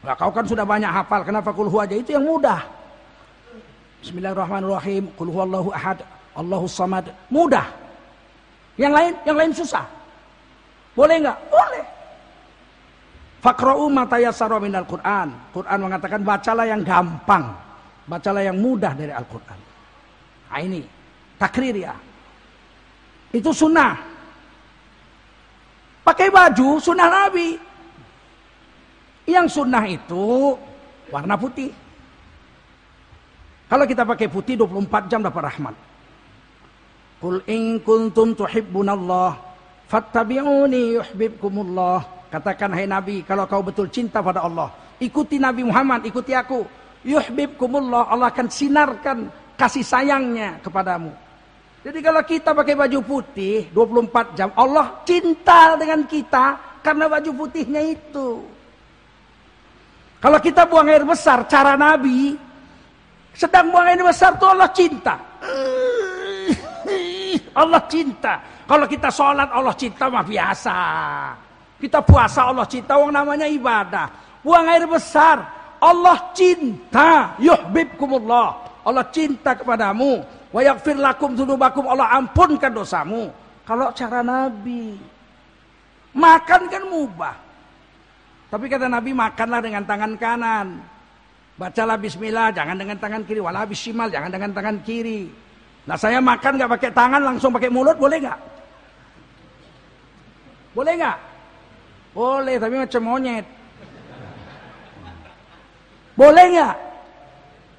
Nah, kau kan sudah banyak hafal. Kenapa kulhu aja itu yang mudah. Bismillahirrahmanirrahim. Kulhu Allahu ahad. Allahu samad. Mudah. Yang lain, yang lain susah. Boleh nggak? Boleh. Fakra'u matayasara minal Qur'an. Quran mengatakan bacalah yang gampang. Bacalah yang mudah dari Al-Quran. Nah ini. Takrir ya. Itu sunnah. Pakai baju sunnah Nabi. Yang sunnah itu warna putih. Kalau kita pakai putih 24 jam dapat rahmat. Qul in kuntum tuhibbunallah fattabi'uni yuhibbukumullah. Katakan hai Nabi, kalau kau betul cinta pada Allah, ikuti Nabi Muhammad, ikuti aku. Yuhibbukumullah, Allah akan sinarkan kasih sayangnya kepadamu. Jadi kalau kita pakai baju putih 24 jam, Allah cinta dengan kita karena baju putihnya itu. Kalau kita buang air besar, cara Nabi, sedang buang air besar tuh Allah cinta. Allah cinta. Kalau kita sholat Allah cinta mah biasa. Kita puasa Allah cinta, wong namanya ibadah. Buang air besar, Allah cinta. Yuhibbukumullah. Allah cinta kepadamu. Wa yaghfir lakum dzunubakum Allah ampunkan dosamu. Kalau cara Nabi makan kan mubah. Tapi kata Nabi makanlah dengan tangan kanan. Bacalah bismillah jangan dengan tangan kiri, wala bismillah jangan dengan tangan kiri. Nah saya makan nggak pakai tangan langsung pakai mulut boleh nggak? Boleh nggak? Boleh tapi macam monyet. Boleh nggak?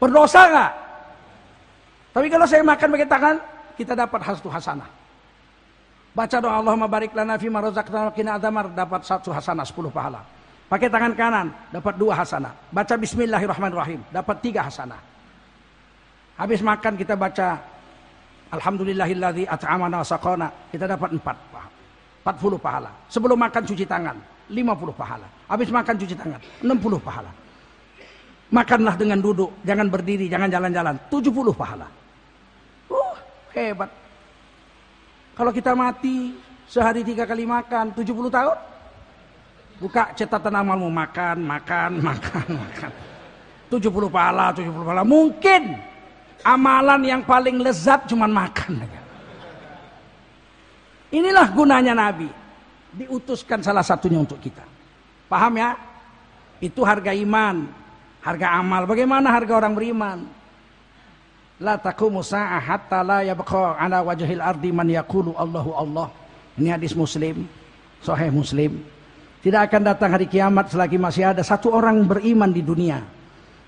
Berdosa nggak? Tapi kalau saya makan pakai tangan, kita dapat satu hasanah. Baca doa Allahumma barik lana fi ma razaqtana dapat satu hasanah 10 pahala. Pakai tangan kanan dapat dua hasanah. Baca bismillahirrahmanirrahim dapat tiga hasanah. Habis makan kita baca Alhamdulillahilladzi at'amana saqana. Kita dapat empat pahala. 40 pahala. Sebelum makan cuci tangan, 50 pahala. Habis makan cuci tangan, 60 pahala. Makanlah dengan duduk, jangan berdiri, jangan jalan-jalan, 70 pahala. Hebat. Kalau kita mati sehari tiga kali makan, 70 tahun? Buka catatan amalmu, makan, makan, makan, makan. 70 pahala, 70 pahala. Mungkin Amalan yang paling lezat cuma makan. Inilah gunanya Nabi. Diutuskan salah satunya untuk kita. Paham ya? Itu harga iman. Harga amal. Bagaimana harga orang beriman? La taqumu sa'ah hatta la yabqa ala wajhil ardi man yaqulu Allahu Allah. Ini hadis Muslim, sahih Muslim. Tidak akan datang hari kiamat selagi masih ada satu orang beriman di dunia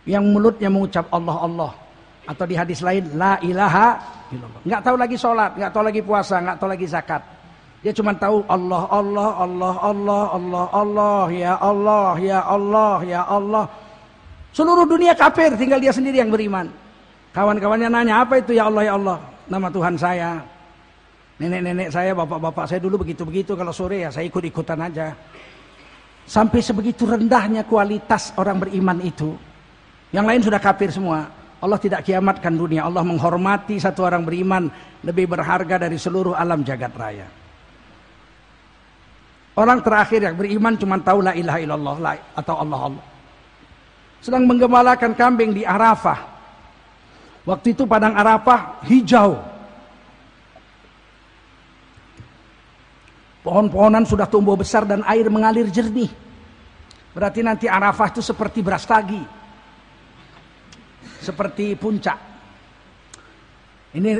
yang mulutnya mengucap Allah Allah atau di hadis lain la ilaha illallah. Enggak tahu lagi sholat, enggak tahu lagi puasa, enggak tahu lagi zakat. Dia cuma tahu Allah Allah Allah Allah Allah Allah ya Allah ya Allah ya Allah. Seluruh dunia kafir, tinggal dia sendiri yang beriman. Kawan-kawannya nanya, apa itu ya Allah ya Allah? Nama Tuhan saya. Nenek-nenek saya, bapak-bapak saya dulu begitu-begitu. Kalau sore ya saya ikut-ikutan aja. Sampai sebegitu rendahnya kualitas orang beriman itu. Yang lain sudah kafir semua. Allah tidak kiamatkan dunia. Allah menghormati satu orang beriman lebih berharga dari seluruh alam jagat raya. Orang terakhir yang beriman cuma tahu la ilaha illallah la, atau Allah Allah. Sedang menggembalakan kambing di Arafah. Waktu itu padang Arafah hijau. Pohon-pohonan sudah tumbuh besar dan air mengalir jernih. Berarti nanti Arafah itu seperti beras tagi seperti puncak. Ini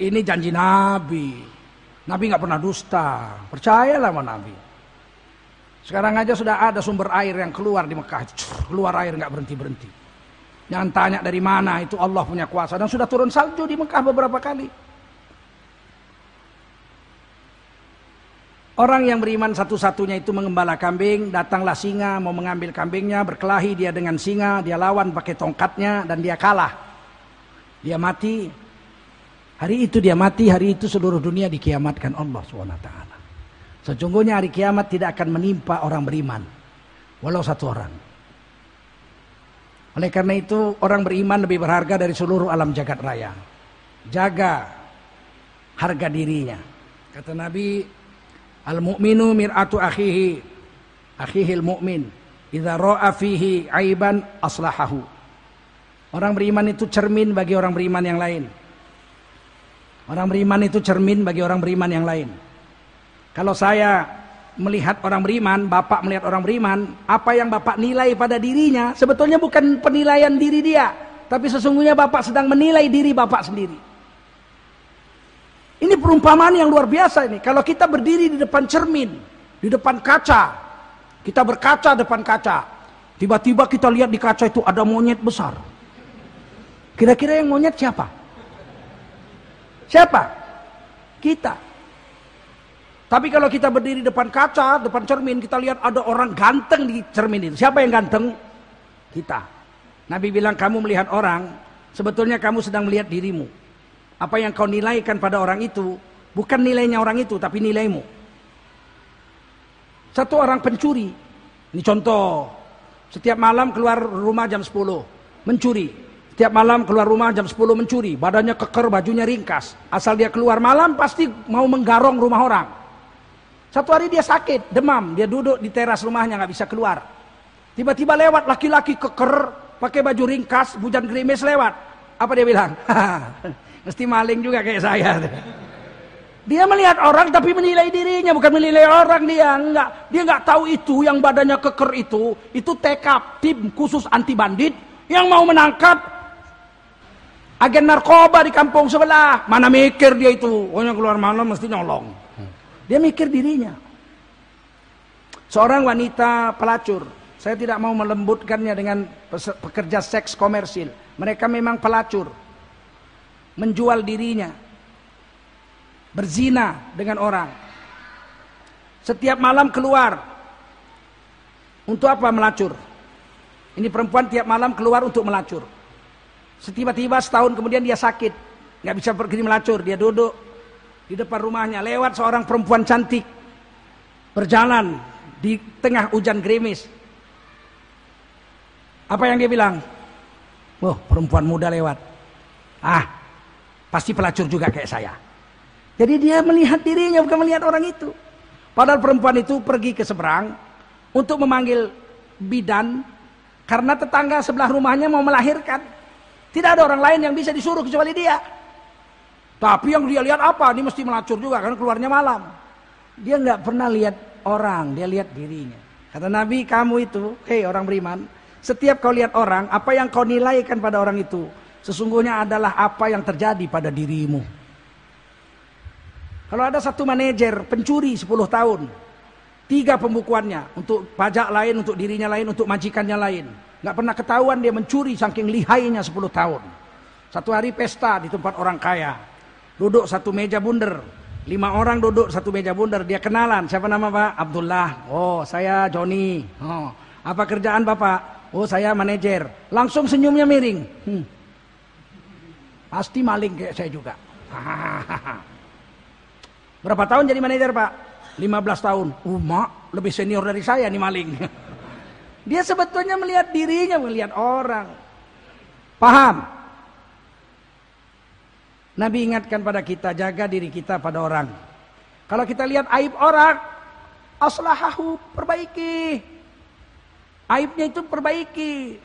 ini janji Nabi. Nabi nggak pernah dusta. Percayalah sama Nabi. Sekarang aja sudah ada sumber air yang keluar di Mekah. Keluar air nggak berhenti berhenti. Jangan tanya dari mana itu Allah punya kuasa dan sudah turun salju di Mekah beberapa kali. Orang yang beriman satu-satunya itu mengembala kambing, datanglah singa mau mengambil kambingnya, berkelahi dia dengan singa, dia lawan pakai tongkatnya dan dia kalah. Dia mati. Hari itu dia mati, hari itu seluruh dunia dikiamatkan Allah SWT. Sejujurnya hari kiamat tidak akan menimpa orang beriman. Walau satu orang. Oleh karena itu orang beriman lebih berharga dari seluruh alam jagat raya. Jaga harga dirinya. Kata Nabi, Al mu'minu mir'atu akhihi. Akhihil mu'min. Idza ra'a fihi aiban aslahahu. Orang beriman itu cermin bagi orang beriman yang lain. Orang beriman itu cermin bagi orang beriman yang lain. Kalau saya melihat orang beriman, bapak melihat orang beriman, apa yang bapak nilai pada dirinya sebetulnya bukan penilaian diri dia, tapi sesungguhnya bapak sedang menilai diri bapak sendiri. Ini perumpamaan yang luar biasa ini. Kalau kita berdiri di depan cermin, di depan kaca, kita berkaca depan kaca. Tiba-tiba kita lihat di kaca itu ada monyet besar. Kira-kira yang monyet siapa? Siapa? Kita. Tapi kalau kita berdiri depan kaca, depan cermin, kita lihat ada orang ganteng di cermin itu. Siapa yang ganteng? Kita. Nabi bilang kamu melihat orang, sebetulnya kamu sedang melihat dirimu. Apa yang kau nilaikan pada orang itu bukan nilainya orang itu tapi nilaimu. Satu orang pencuri. Ini contoh. Setiap malam keluar rumah jam 10 mencuri. Setiap malam keluar rumah jam 10 mencuri. Badannya keker, bajunya ringkas. Asal dia keluar malam pasti mau menggarong rumah orang. Satu hari dia sakit, demam. Dia duduk di teras rumahnya nggak bisa keluar. Tiba-tiba lewat laki-laki keker, pakai baju ringkas, hujan gerimis lewat. Apa dia bilang? Mesti maling juga kayak saya. Dia melihat orang tapi menilai dirinya, bukan menilai orang dia. Enggak. Dia enggak tahu itu yang badannya keker itu, itu tekap tim khusus anti bandit yang mau menangkap Agen narkoba di kampung sebelah. Mana mikir dia itu. Pokoknya keluar malam mesti nyolong. Dia mikir dirinya. Seorang wanita pelacur. Saya tidak mau melembutkannya dengan pekerja seks komersil. Mereka memang pelacur. Menjual dirinya. Berzina dengan orang. Setiap malam keluar. Untuk apa melacur? Ini perempuan tiap malam keluar untuk melacur. Setiba-tiba setahun kemudian dia sakit. Nggak bisa pergi melacur. Dia duduk di depan rumahnya. Lewat seorang perempuan cantik. Berjalan di tengah hujan gerimis. Apa yang dia bilang? Oh, perempuan muda lewat. Ah, pasti pelacur juga kayak saya. Jadi dia melihat dirinya bukan melihat orang itu. Padahal perempuan itu pergi ke seberang untuk memanggil bidan karena tetangga sebelah rumahnya mau melahirkan. Tidak ada orang lain yang bisa disuruh kecuali dia. Tapi yang dia lihat apa? Ini mesti melacur juga karena keluarnya malam. Dia nggak pernah lihat orang, dia lihat dirinya. Kata Nabi, kamu itu, hei orang beriman, setiap kau lihat orang, apa yang kau nilaikan pada orang itu, sesungguhnya adalah apa yang terjadi pada dirimu. Kalau ada satu manajer pencuri 10 tahun, tiga pembukuannya untuk pajak lain, untuk dirinya lain, untuk majikannya lain. Nggak pernah ketahuan dia mencuri saking lihainya 10 tahun. Satu hari pesta di tempat orang kaya. Duduk satu meja bundar. Lima orang duduk satu meja bundar. Dia kenalan. Siapa nama Pak? Abdullah. Oh saya Joni. Oh, apa kerjaan Bapak? Oh saya manajer. Langsung senyumnya miring. Hmm. Pasti maling kayak saya juga. Berapa tahun jadi manajer Pak? 15 tahun. Umak uh, lebih senior dari saya nih maling. Dia sebetulnya melihat dirinya, melihat orang. Paham? Nabi ingatkan pada kita, jaga diri kita pada orang. Kalau kita lihat aib orang, aslahahu, perbaiki. Aibnya itu perbaiki.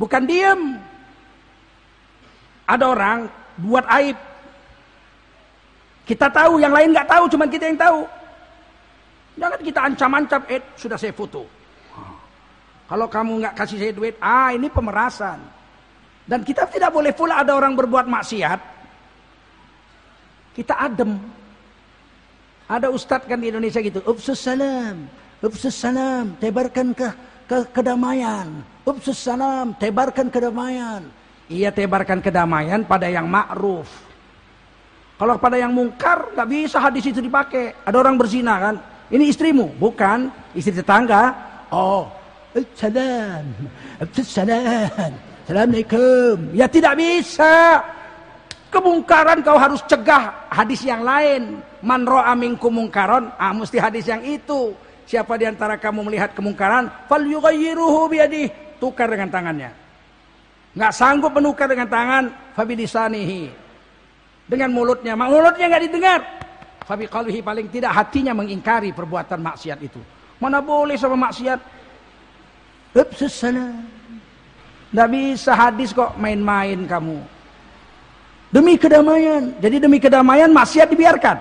Bukan diem. Ada orang buat aib. Kita tahu, yang lain nggak tahu, cuma kita yang tahu. Jangan kita ancam-ancam, eh sudah saya foto. Kalau kamu nggak kasih saya duit, ah ini pemerasan. Dan kita tidak boleh pula ada orang berbuat maksiat. Kita adem. Ada ustadz kan di Indonesia gitu. Upsus salam. Upsus salam. Tebarkan ke, ke kedamaian. Upsus salam. Tebarkan kedamaian. Iya tebarkan kedamaian pada yang ma'ruf. Kalau pada yang mungkar nggak bisa hadis itu dipakai. Ada orang berzina kan. Ini istrimu, bukan istri tetangga. Oh, Salam. Salam. Assalamualaikum. Ya tidak bisa. Kemungkaran kau harus cegah hadis yang lain. Man ro'a minkum mungkaron. Ah, mesti hadis yang itu. Siapa di antara kamu melihat kemungkaran, fal yughayyiruhu biyadih. Tukar dengan tangannya. Nggak sanggup menukar dengan tangan, fabilisanihi. Dengan mulutnya, mulutnya nggak didengar. Fabi qalbihi paling tidak hatinya mengingkari perbuatan maksiat itu. Mana boleh sama maksiat Upsus sana. Tidak bisa hadis kok main-main kamu. Demi kedamaian. Jadi demi kedamaian maksiat dibiarkan.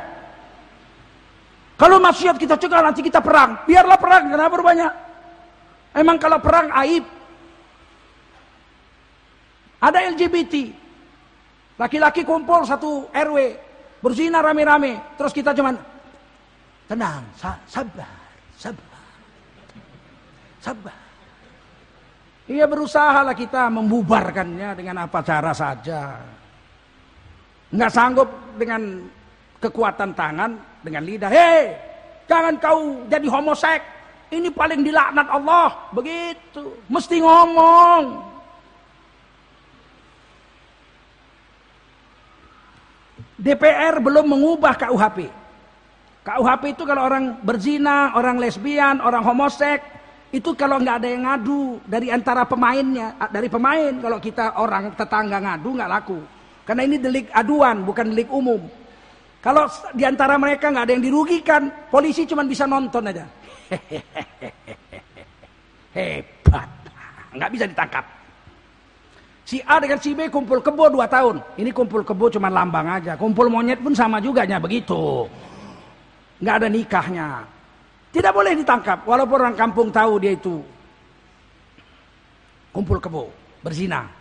Kalau maksiat kita cegah nanti kita perang. Biarlah perang. Kenapa banyak? Emang kalau perang aib. Ada LGBT. Laki-laki kumpul satu RW. Berzina rame-rame. Terus kita cuman. Tenang. Sabar. Sabar. Sabar. Iya berusahalah kita membubarkannya dengan apa cara saja. Nggak sanggup dengan kekuatan tangan, dengan lidah. Hei, jangan kau jadi homosek. Ini paling dilaknat Allah. Begitu. Mesti ngomong. DPR belum mengubah KUHP. KUHP itu kalau orang berzina, orang lesbian, orang homosek, itu kalau nggak ada yang ngadu dari antara pemainnya, dari pemain kalau kita orang tetangga ngadu nggak laku. Karena ini delik aduan, bukan delik umum. Kalau di antara mereka nggak ada yang dirugikan, polisi cuma bisa nonton aja. Hebat, nggak bisa ditangkap. Si A dengan si B kumpul kebo dua tahun. Ini kumpul kebo cuma lambang aja. Kumpul monyet pun sama juga nya begitu. Nggak ada nikahnya. Tidak boleh ditangkap walaupun orang kampung tahu dia itu kumpul kebo, berzina.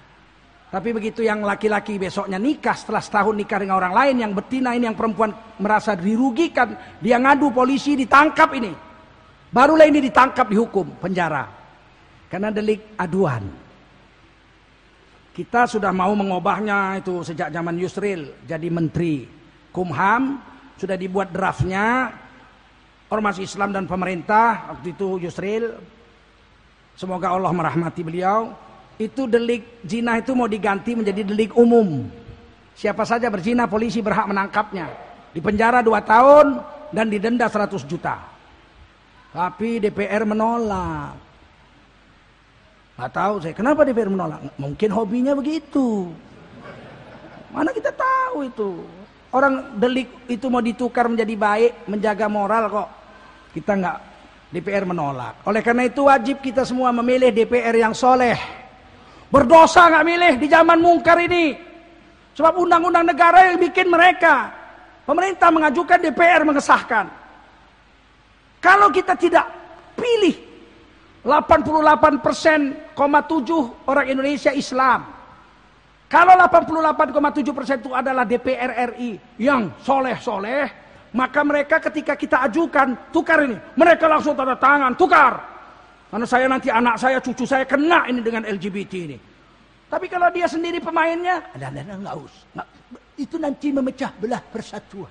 Tapi begitu yang laki-laki besoknya nikah setelah setahun nikah dengan orang lain yang betina ini yang perempuan merasa dirugikan, dia ngadu polisi ditangkap ini. Barulah ini ditangkap dihukum penjara. Karena delik aduan. Kita sudah mau mengubahnya itu sejak zaman Yusril jadi menteri Kumham sudah dibuat draftnya Ormas Islam dan pemerintah waktu itu Yusril semoga Allah merahmati beliau itu delik zina itu mau diganti menjadi delik umum. Siapa saja berzina polisi berhak menangkapnya. Di penjara 2 tahun dan didenda 100 juta. Tapi DPR menolak. Gak tahu saya kenapa DPR menolak. Mungkin hobinya begitu. Mana kita tahu itu. Orang delik itu mau ditukar menjadi baik, menjaga moral kok. Kita nggak DPR menolak. Oleh karena itu wajib kita semua memilih DPR yang soleh Berdosa nggak milih di zaman mungkar ini. Sebab undang-undang negara yang bikin mereka. Pemerintah mengajukan DPR mengesahkan. Kalau kita tidak pilih 88,7 orang Indonesia Islam. Kalau 88,7 persen itu adalah DPR RI yang soleh-soleh, maka mereka ketika kita ajukan tukar ini, mereka langsung tanda tangan tukar. Karena saya nanti anak saya, cucu saya kena ini dengan LGBT ini. Tapi kalau dia sendiri pemainnya, ada ada nggak usah. Itu nanti memecah belah persatuan.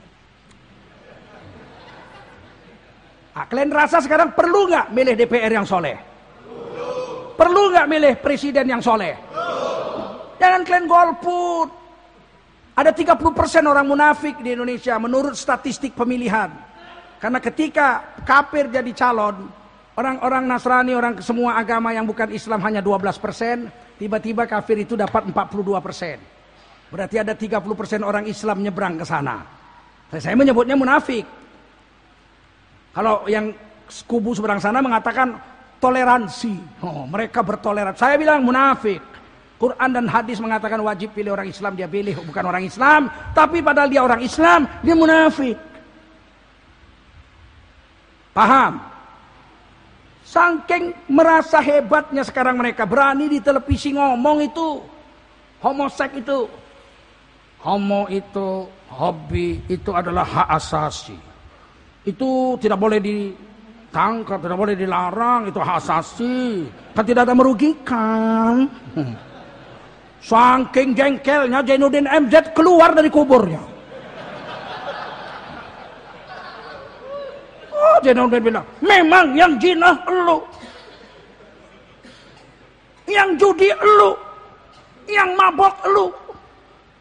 Nah, kalian rasa sekarang perlu nggak milih DPR yang soleh? Perlu nggak milih presiden yang soleh? Jangan kalian golput. Ada 30% orang munafik di Indonesia menurut statistik pemilihan. Karena ketika kafir jadi calon, Orang-orang Nasrani, orang semua agama yang bukan Islam hanya 12 persen. Tiba-tiba kafir itu dapat 42 persen. Berarti ada 30 persen orang Islam nyebrang ke sana. Saya menyebutnya munafik. Kalau yang kubu seberang sana mengatakan toleransi. Oh, mereka bertoleransi. Saya bilang munafik. Quran dan hadis mengatakan wajib pilih orang Islam, dia pilih bukan orang Islam. Tapi padahal dia orang Islam, dia munafik. Paham? Saking merasa hebatnya sekarang mereka berani di televisi ngomong itu homosek itu. Homo itu hobi itu adalah hak asasi. Itu tidak boleh ditangkap, tidak boleh dilarang, itu hak asasi. Kan tidak ada merugikan. Saking jengkelnya Jainuddin MZ keluar dari kuburnya. Oh, Zainuddin bilang, memang yang jinah elu. Yang judi elu. Yang mabok elu.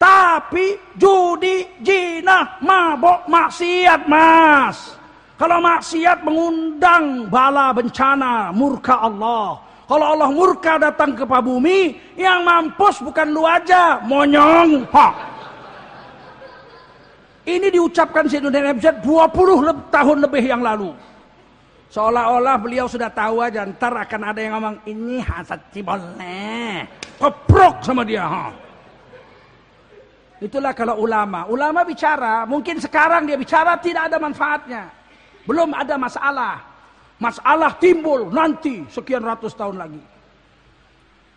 Tapi judi, jinah, mabok, maksiat mas. Kalau maksiat mengundang bala bencana, murka Allah. Kalau Allah murka datang ke bumi, yang mampus bukan lu aja, monyong. Ha. Ini diucapkan Sayyidina MZ 20 tahun lebih yang lalu. Seolah-olah beliau sudah tahu aja ntar akan ada yang ngomong ini hasad cibolne. Keprok sama dia. Ha. Itulah kalau ulama. Ulama bicara, mungkin sekarang dia bicara tidak ada manfaatnya. Belum ada masalah. Masalah timbul nanti sekian ratus tahun lagi.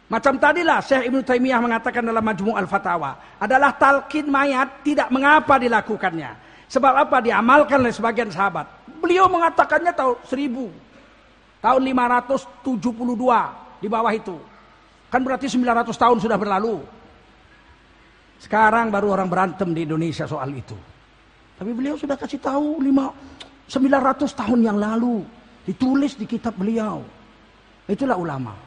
Macam tadilah Syekh Ibn Taimiyah mengatakan dalam Majmu' al-Fatawa. Adalah talqin mayat tidak mengapa dilakukannya. Sebab apa? Diamalkan oleh sebagian sahabat. Beliau mengatakannya tahun 1000. Tahun 572 di bawah itu. Kan berarti 900 tahun sudah berlalu. Sekarang baru orang berantem di Indonesia soal itu. Tapi beliau sudah kasih tahu 5, 900 tahun yang lalu. Ditulis di kitab beliau. Itulah ulama.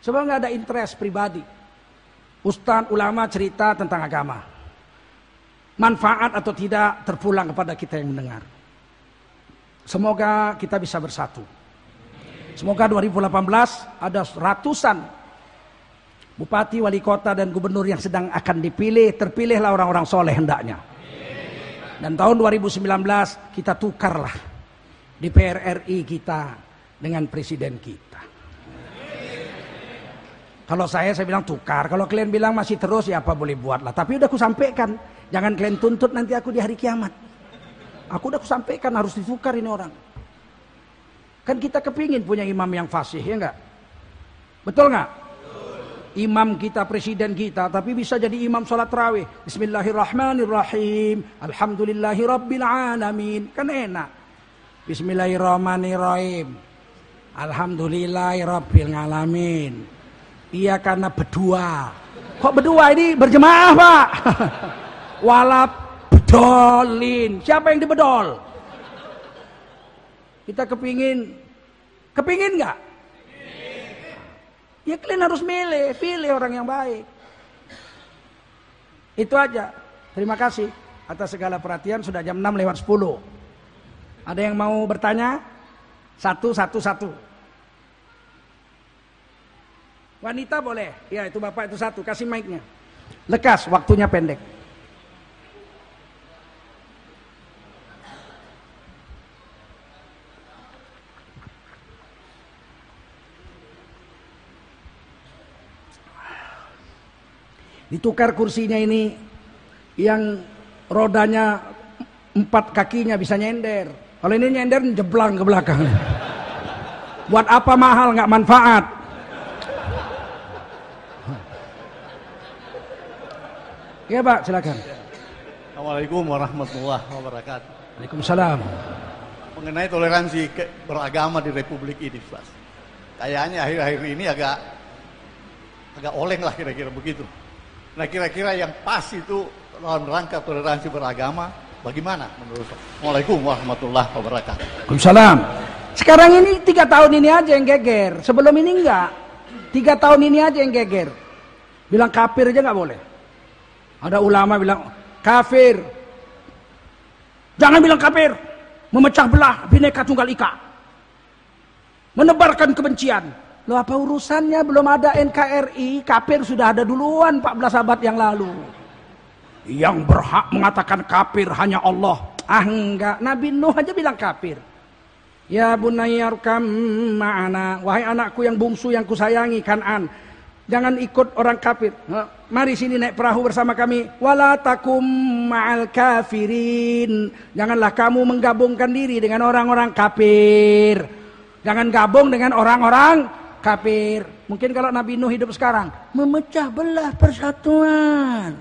Sebab nggak ada interest pribadi. Ustaz ulama cerita tentang agama. Manfaat atau tidak terpulang kepada kita yang mendengar. Semoga kita bisa bersatu. Semoga 2018 ada ratusan bupati, wali kota dan gubernur yang sedang akan dipilih, terpilihlah orang-orang soleh hendaknya. Dan tahun 2019 kita tukarlah DPR RI kita dengan presiden kita. Kalau saya, saya bilang tukar. Kalau kalian bilang masih terus, ya apa boleh buatlah. Tapi udah aku sampaikan. Jangan kalian tuntut nanti aku di hari kiamat. Aku udah aku sampaikan harus ditukar ini orang. Kan kita kepingin punya imam yang fasih, ya enggak? Betul enggak? imam kita, presiden kita, tapi bisa jadi imam sholat terawih. Bismillahirrahmanirrahim. Alhamdulillahi rabbil alamin. Kan enak. Bismillahirrahmanirrahim. Alhamdulillahi alamin. Iya karena berdua. Kok berdua ini berjemaah pak? Walap bedolin. Siapa yang dibedol? Kita kepingin, kepingin nggak? Ya kalian harus milih, pilih orang yang baik. Itu aja. Terima kasih atas segala perhatian. Sudah jam 6 lewat 10. Ada yang mau bertanya? Satu, satu, satu. Wanita boleh. Ya itu bapak itu satu. Kasih mic-nya. Lekas, waktunya pendek. Ditukar kursinya ini yang rodanya empat kakinya bisa nyender. Kalau ini nyender jeblang ke belakang. Buat apa mahal nggak manfaat? Ya Pak, silakan. Assalamualaikum warahmatullahi wabarakatuh. Waalaikumsalam. Mengenai toleransi beragama di Republik ini, Pak. Kayaknya akhir-akhir ini agak agak oleng lah kira-kira begitu. Nah kira-kira yang pas itu dalam rangka toleransi beragama bagaimana menurut Assalamualaikum warahmatullahi wabarakatuh. Waalaikumsalam. Sekarang ini tiga tahun ini aja yang geger. Sebelum ini enggak. Tiga tahun ini aja yang geger. Bilang kafir aja nggak boleh. Ada ulama bilang kafir. Jangan bilang kafir. Memecah belah bineka tunggal ika. Menebarkan kebencian. Loh apa urusannya belum ada NKRI, kafir sudah ada duluan 14 abad yang lalu. Yang berhak mengatakan kafir hanya Allah. Ah enggak, Nabi Nuh aja bilang kafir. Ya bunayyarkam ma'ana. Wahai anakku yang bungsu yang kusayangi Kanan. Jangan ikut orang kafir. Mari sini naik perahu bersama kami. Wala takum ma'al kafirin. Janganlah kamu menggabungkan diri dengan orang-orang kafir. Jangan gabung dengan orang-orang kafir. Mungkin kalau Nabi Nuh hidup sekarang, memecah belah persatuan.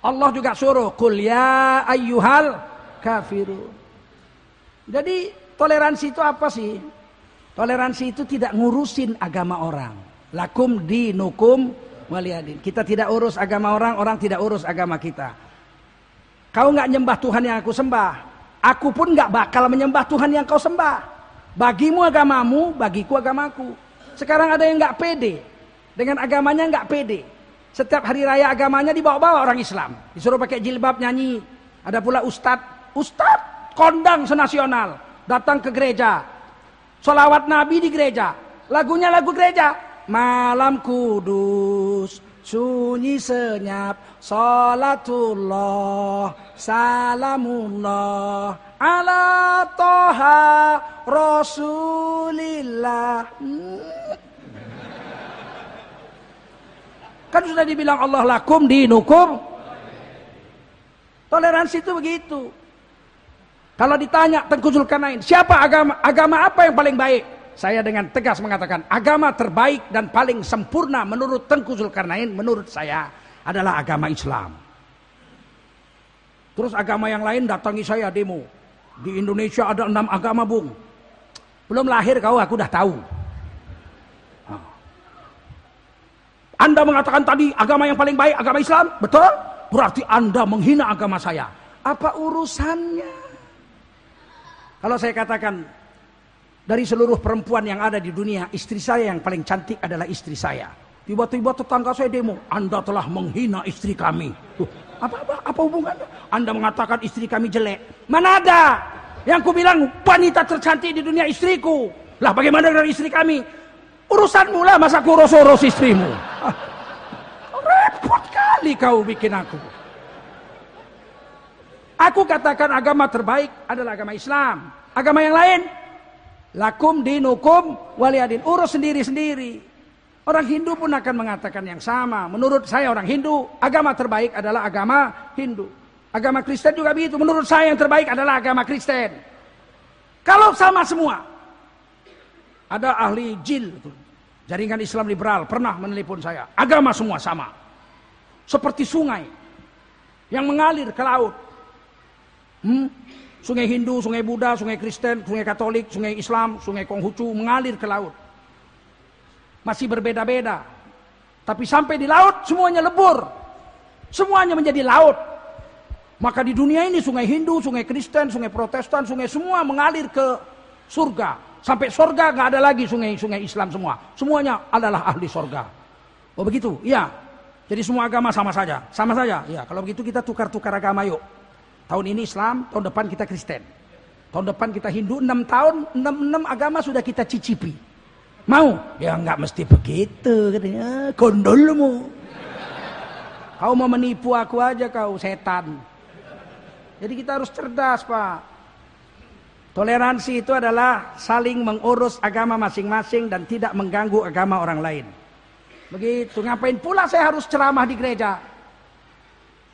Allah juga suruh, kul ya ayyuhal kafiru. Jadi toleransi itu apa sih? Toleransi itu tidak ngurusin agama orang. Lakum dinukum waliyadin. Kita tidak urus agama orang, orang tidak urus agama kita. Kau nggak nyembah Tuhan yang aku sembah. Aku pun nggak bakal menyembah Tuhan yang kau sembah. Bagimu agamamu, bagiku agamaku. Sekarang ada yang nggak pede. Dengan agamanya nggak pede. Setiap hari raya agamanya dibawa-bawa orang Islam. Disuruh pakai jilbab nyanyi. Ada pula ustadz. Ustadz kondang senasional. Datang ke gereja. Solawat Nabi di gereja. Lagunya lagu gereja. Malam kudus sunyi senyap salatullah salamullah ala toha rasulillah hmm. kan sudah dibilang Allah lakum dinukum toleransi itu begitu kalau ditanya Tengku Zulkarnain siapa agama agama apa yang paling baik saya dengan tegas mengatakan agama terbaik dan paling sempurna menurut Tengku Zulkarnain menurut saya adalah agama Islam. Terus agama yang lain datangi saya demo. Di Indonesia ada enam agama bung. Belum lahir kau aku dah tahu. Anda mengatakan tadi agama yang paling baik agama Islam, betul? Berarti Anda menghina agama saya. Apa urusannya? Kalau saya katakan dari seluruh perempuan yang ada di dunia, istri saya yang paling cantik adalah istri saya. Tiba-tiba tetangga saya demo, Anda telah menghina istri kami. Apa apa apa hubungannya? Anda mengatakan istri kami jelek. Mana ada? Yang ku bilang wanita tercantik di dunia istriku. Lah bagaimana dengan istri kami? Urusanmu lah masa ku urus-urus istrimu. Ah, repot kali kau bikin aku. Aku katakan agama terbaik adalah agama Islam. Agama yang lain Lakum dinukum waliyadin. Urus sendiri-sendiri. Orang Hindu pun akan mengatakan yang sama. Menurut saya orang Hindu, agama terbaik adalah agama Hindu. Agama Kristen juga begitu. Menurut saya yang terbaik adalah agama Kristen. Kalau sama semua. Ada ahli jil. jaringan Islam liberal pernah menelpon saya. Agama semua sama. Seperti sungai yang mengalir ke laut. Hmm? Sungai Hindu, sungai Buddha, sungai Kristen, sungai Katolik, sungai Islam, sungai Konghucu mengalir ke laut. Masih berbeda-beda. Tapi sampai di laut semuanya lebur. Semuanya menjadi laut. Maka di dunia ini sungai Hindu, sungai Kristen, sungai Protestan, sungai semua mengalir ke surga. Sampai surga nggak ada lagi sungai-sungai Islam semua. Semuanya adalah ahli surga. Oh begitu? Iya. Jadi semua agama sama saja. Sama saja. Ya, kalau begitu kita tukar-tukar agama yuk. Tahun ini Islam, tahun depan kita Kristen. Tahun depan kita Hindu, enam tahun, enam, enam agama sudah kita cicipi. Mau? Ya nggak mesti begitu katanya. Kondolmu. Kau mau menipu aku aja kau setan. Jadi kita harus cerdas pak. Toleransi itu adalah saling mengurus agama masing-masing dan tidak mengganggu agama orang lain. Begitu. Ngapain pula saya harus ceramah di gereja?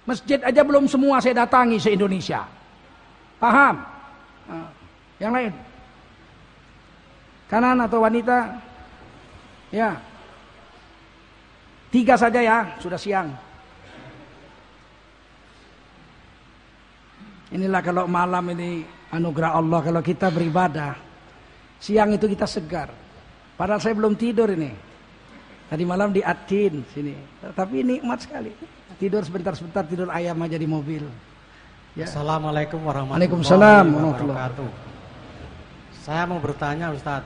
Masjid aja belum semua saya datangi se-Indonesia. Paham? Nah, yang lain? Kanan atau wanita? Ya. Tiga saja ya, sudah siang. Inilah kalau malam ini anugerah Allah kalau kita beribadah. Siang itu kita segar. Padahal saya belum tidur ini. Tadi malam di Atin sini. Tapi nikmat sekali. Tidur sebentar-sebentar tidur ayam aja di mobil. Ya. Assalamualaikum warahmatullahi wabarakatuh. Saya mau bertanya Ustaz,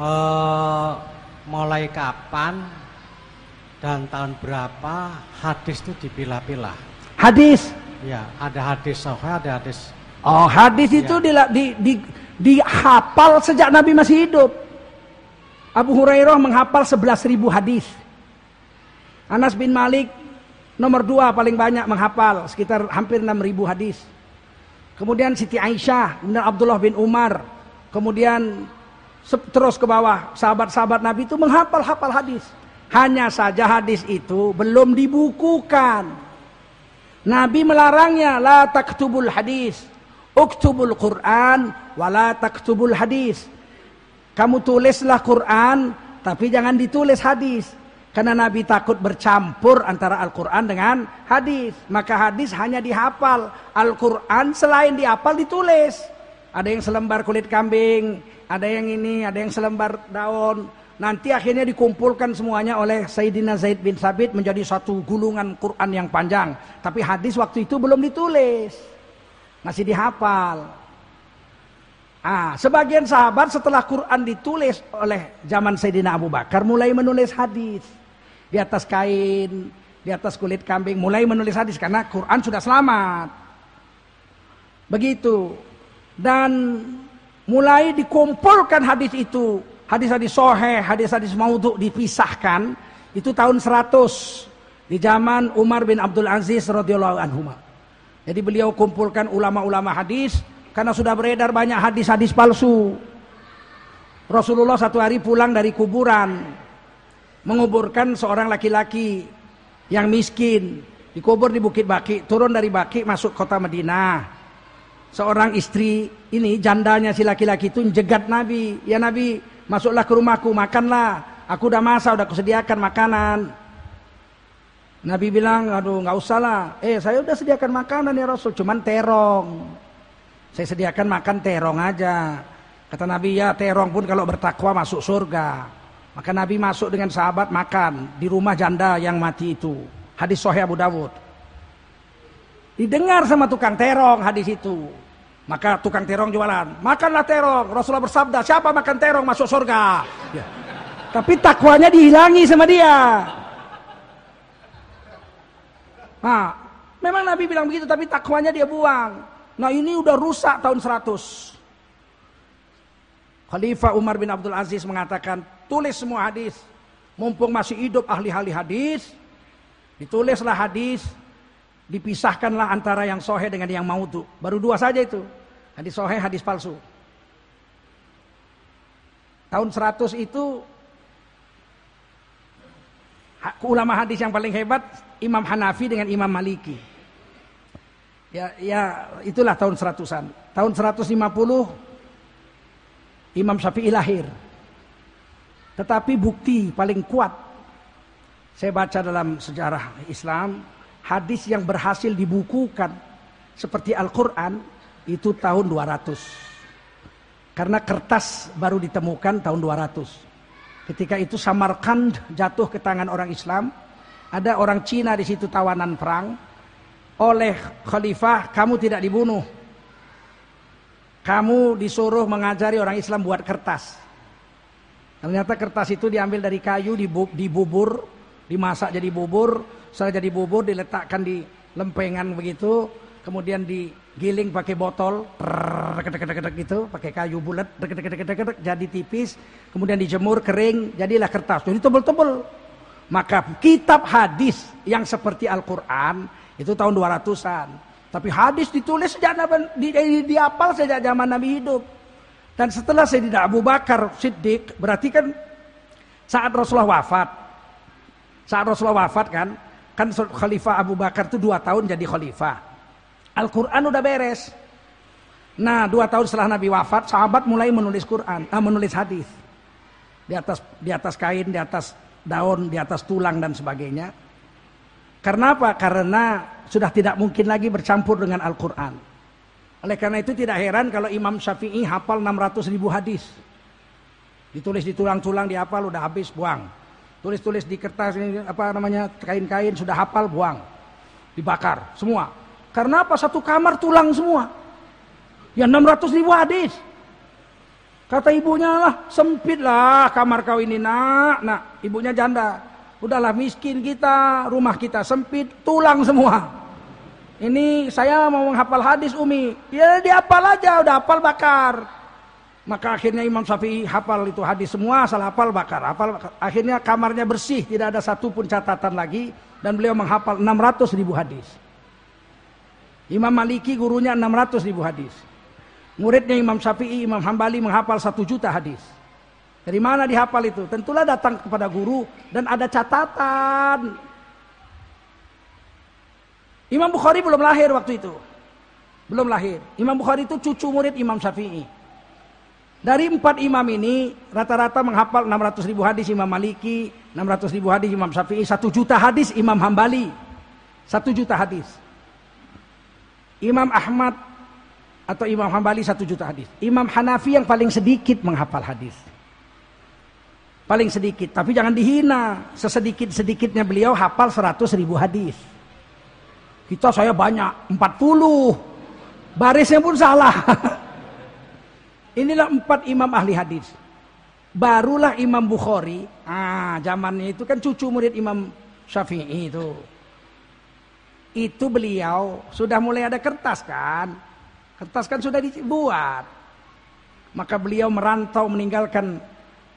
uh, mulai kapan dan tahun berapa hadis itu dipilah-pilah? Hadis? Ya, ada hadis sahih, ada hadis. Oh, hadis ya. itu di, di, di, dihafal sejak Nabi masih hidup. Abu Hurairah menghafal 11.000 hadis. Anas bin Malik Nomor dua paling banyak menghafal sekitar hampir 6 ribu hadis. Kemudian Siti Aisyah, kemudian Abdullah bin Umar, kemudian terus ke bawah sahabat-sahabat Nabi itu menghafal-hafal hadis. Hanya saja hadis itu belum dibukukan. Nabi melarangnya la taktubul hadis, uktubul Quran wala taktubul hadis. Kamu tulislah Quran tapi jangan ditulis hadis. Karena Nabi takut bercampur antara Al-Quran dengan hadis. Maka hadis hanya dihafal. Al-Quran selain dihafal ditulis. Ada yang selembar kulit kambing. Ada yang ini, ada yang selembar daun. Nanti akhirnya dikumpulkan semuanya oleh Sayyidina Zaid bin Sabit menjadi satu gulungan Quran yang panjang. Tapi hadis waktu itu belum ditulis. Masih dihafal. Ah, sebagian sahabat setelah Quran ditulis oleh zaman Sayyidina Abu Bakar mulai menulis hadis di atas kain, di atas kulit kambing, mulai menulis hadis karena Quran sudah selamat. Begitu. Dan mulai dikumpulkan hadis itu, hadis-hadis soheh, hadis-hadis maudhu dipisahkan, itu tahun 100 di zaman Umar bin Abdul Aziz radhiyallahu anhu. Jadi beliau kumpulkan ulama-ulama hadis karena sudah beredar banyak hadis-hadis palsu. Rasulullah satu hari pulang dari kuburan, menguburkan seorang laki-laki yang miskin dikubur di Bukit Baki turun dari Baki masuk kota Madinah. Seorang istri ini jandanya si laki-laki itu jegat Nabi ya Nabi masuklah ke rumahku makanlah. Aku udah masak udah kusediakan makanan. Nabi bilang aduh nggak usah lah. Eh saya udah sediakan makanan ya Rasul cuman terong. Saya sediakan makan terong aja. Kata Nabi ya terong pun kalau bertakwa masuk surga maka Nabi masuk dengan sahabat makan di rumah janda yang mati itu. Hadis Sahih Abu Dawud. Didengar sama tukang terong hadis itu. Maka tukang terong jualan, makanlah terong. Rasulullah bersabda, siapa makan terong masuk surga. Ya. Tapi takwanya dihilangi sama dia. Nah, memang Nabi bilang begitu, tapi takwanya dia buang. Nah ini udah rusak tahun 100. Khalifah Umar bin Abdul Aziz mengatakan, tulis semua hadis. Mumpung masih hidup ahli-ahli hadis, ditulislah hadis, dipisahkanlah antara yang sohe dengan yang mautu. Baru dua saja itu. Hadis sohe, hadis palsu. Tahun 100 itu ulama hadis yang paling hebat Imam Hanafi dengan Imam Maliki. Ya, ya itulah tahun 100-an. Tahun 150 Imam Syafi'i lahir. Tetapi bukti paling kuat saya baca dalam sejarah Islam hadis yang berhasil dibukukan seperti Al-Qur'an itu tahun 200. Karena kertas baru ditemukan tahun 200. Ketika itu Samarkand jatuh ke tangan orang Islam, ada orang Cina di situ tawanan perang. Oleh khalifah, kamu tidak dibunuh. Kamu disuruh mengajari orang Islam buat kertas. Ternyata kertas itu diambil dari kayu, dibubur, dimasak jadi bubur. Setelah jadi bubur diletakkan di lempengan begitu. Kemudian digiling pakai botol, gitu, pakai kayu bulat, jadi tipis. Kemudian dijemur kering, jadilah kertas. Jadi tebel-tebel. Maka kitab hadis yang seperti Al-Quran itu tahun 200-an. Tapi hadis ditulis sejak di, di, di apal sejak zaman Nabi hidup. Dan setelah Sayyidina Abu Bakar Siddiq, berarti kan saat Rasulullah wafat. Saat Rasulullah wafat kan, kan Khalifah Abu Bakar itu dua tahun jadi Khalifah. Al-Quran udah beres. Nah dua tahun setelah Nabi wafat, sahabat mulai menulis Quran, ah, menulis hadis di atas di atas kain, di atas daun di atas tulang dan sebagainya. Karena apa? Karena sudah tidak mungkin lagi bercampur dengan Al-Quran. Oleh karena itu tidak heran kalau Imam Syafi'i hafal 600 ribu hadis. Ditulis di tulang-tulang dihafal udah habis buang. Tulis-tulis di kertas apa namanya kain-kain sudah hafal buang. Dibakar semua. Karena apa? Satu kamar tulang semua. Ya 600 ribu hadis. Kata ibunya lah, sempit lah kamar kau ini nak, nak. Ibunya janda. Udahlah miskin kita, rumah kita sempit, tulang semua. Ini saya mau menghafal hadis Umi. Ya dihafal aja, udah hafal bakar. Maka akhirnya Imam Syafi'i hafal itu hadis semua, asal hafal bakar. Hafal, akhirnya kamarnya bersih, tidak ada satupun catatan lagi. Dan beliau menghafal 600 ribu hadis. Imam Maliki gurunya 600 ribu hadis. Muridnya Imam Syafi'i, Imam Hambali menghafal satu juta hadis. Dari mana dihafal itu? Tentulah datang kepada guru dan ada catatan. Imam Bukhari belum lahir waktu itu. Belum lahir. Imam Bukhari itu cucu murid Imam Syafi'i. Dari empat imam ini rata-rata menghafal 600 ribu hadis Imam Maliki, 600 ribu hadis Imam Syafi'i, satu juta hadis Imam Hambali, satu juta hadis. Imam Ahmad atau Imam Hambali satu juta hadis. Imam Hanafi yang paling sedikit menghafal hadis. Paling sedikit, tapi jangan dihina. Sesedikit-sedikitnya beliau hafal seratus ribu hadis. Kita saya banyak, 40. Barisnya pun salah. Inilah empat imam ahli hadis. Barulah Imam Bukhari. Ah, zamannya itu kan cucu murid Imam Syafi'i itu. Itu beliau sudah mulai ada kertas kan Kertas kan sudah dibuat. Maka beliau merantau meninggalkan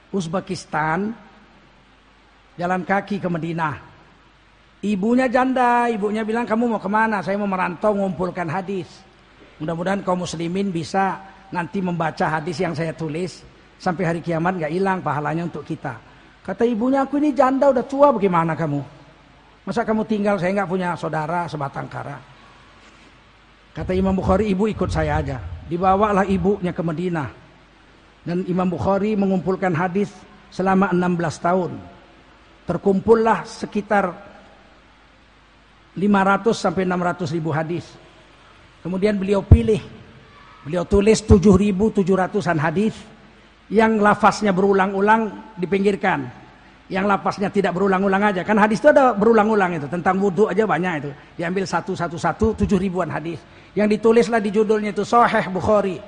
Uzbekistan jalan kaki ke Madinah. Ibunya janda, ibunya bilang kamu mau ke mana? Saya mau merantau mengumpulkan hadis. Mudah-mudahan kaum muslimin bisa nanti membaca hadis yang saya tulis sampai hari kiamat nggak hilang pahalanya untuk kita. Kata ibunya aku ini janda udah tua bagaimana kamu? Masa kamu tinggal saya nggak punya saudara sebatang kara? Kata Imam Bukhari, ibu ikut saya aja. Dibawalah ibunya ke Madinah. Dan Imam Bukhari mengumpulkan hadis selama 16 tahun. Terkumpullah sekitar 500 sampai 600 ribu hadis. Kemudian beliau pilih, beliau tulis 7.700an hadis yang lafaznya berulang-ulang dipinggirkan yang lapasnya tidak berulang-ulang aja. Kan hadis itu ada berulang-ulang itu. Tentang wudhu aja banyak itu. Diambil satu-satu-satu, tujuh ribuan hadis. Yang ditulislah di judulnya itu Soheh Bukhari.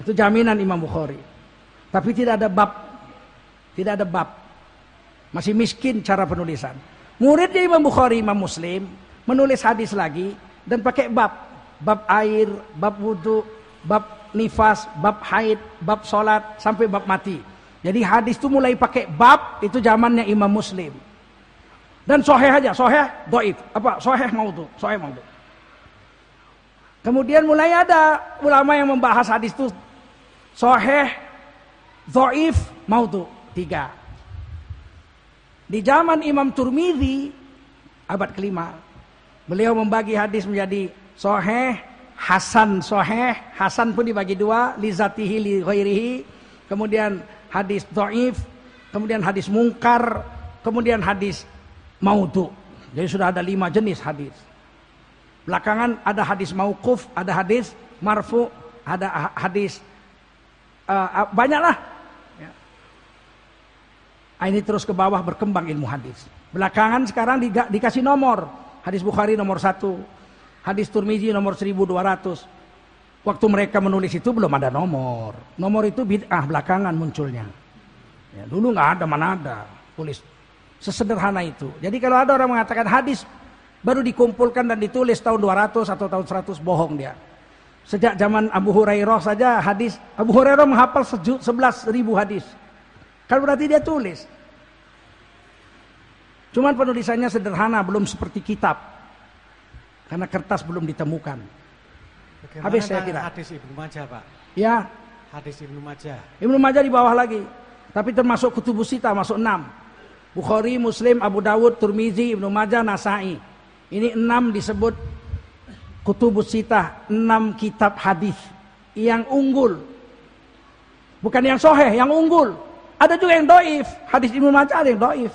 Itu jaminan Imam Bukhari. Tapi tidak ada bab. Tidak ada bab. Masih miskin cara penulisan. Muridnya Imam Bukhari, Imam Muslim. Menulis hadis lagi. Dan pakai bab. Bab air, bab wudhu, bab nifas, bab haid, bab sholat, sampai bab mati. Jadi hadis itu mulai pakai bab itu zamannya Imam Muslim. Dan soheh aja, soheh doif. Apa? Soheh tuh, soheh tuh. Kemudian mulai ada ulama yang membahas hadis itu soheh, doif, tuh Tiga. Di zaman Imam Turmidi abad kelima, beliau membagi hadis menjadi soheh, Hasan soheh, Hasan pun dibagi dua, li zatihi li ghairihi. Kemudian hadis doif kemudian hadis mungkar, kemudian hadis maudhu. Jadi sudah ada lima jenis hadis. Belakangan ada hadis maukuf, ada hadis marfu, ada hadis uh, banyaklah. Ini terus ke bawah berkembang ilmu hadis. Belakangan sekarang di, dikasih nomor. Hadis Bukhari nomor satu. Hadis Turmizi nomor 1200. Waktu mereka menulis itu belum ada nomor. Nomor itu bid'ah belakangan munculnya. Ya, dulu nggak ada, mana ada. Tulis sesederhana itu. Jadi kalau ada orang mengatakan hadis baru dikumpulkan dan ditulis tahun 200 atau tahun 100 bohong dia. Sejak zaman Abu Hurairah saja hadis Abu Hurairah menghafal 11 ribu hadis. Kalau berarti dia tulis. Cuman penulisannya sederhana, belum seperti kitab. Karena kertas belum ditemukan. Bagaimana Habis saya kira. Hadis Ibnu Majah, Pak. Ya. Hadis Ibnu Majah. Ibnu Majah di bawah lagi. Tapi termasuk kutubus sita, masuk enam. Bukhari, Muslim, Abu Dawud, Turmizi, Ibnu Majah, Nasai. Ini enam disebut kutubus sita, enam kitab hadis yang unggul. Bukan yang soheh, yang unggul. Ada juga yang doif. Hadis Ibnu Majah ada yang doif.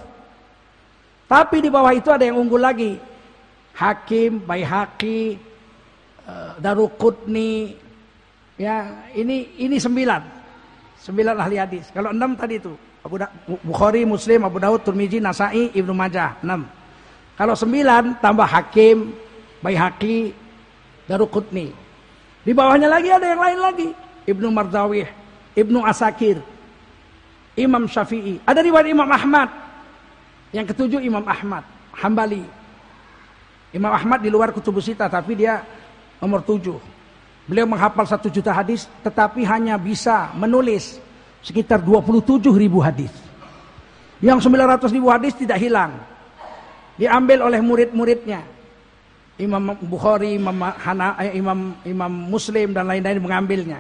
Tapi di bawah itu ada yang unggul lagi. Hakim, Baihaqi, uh, Darukutni. Ya, ini ini sembilan. Sembilan ahli hadis. Kalau enam tadi itu. Abu Bukhari, Muslim, Abu Daud, Turmizi, Nasai, Ibnu Majah. Enam. Kalau sembilan tambah Hakim, Baihaqi, Darukutni. Di bawahnya lagi ada yang lain lagi. Ibnu Mardawih, Ibnu Asakir, Imam Syafi'i. Ada riwayat Imam Ahmad. Yang ketujuh Imam Ahmad Hambali. Imam Ahmad di luar kutubus sita tapi dia nomor tujuh. Beliau menghafal satu juta hadis tetapi hanya bisa menulis sekitar 27 ribu hadis. Yang 900 ribu hadis tidak hilang. Diambil oleh murid-muridnya. Imam Bukhari, Imam, Hana, eh, Imam Imam Muslim dan lain-lain mengambilnya.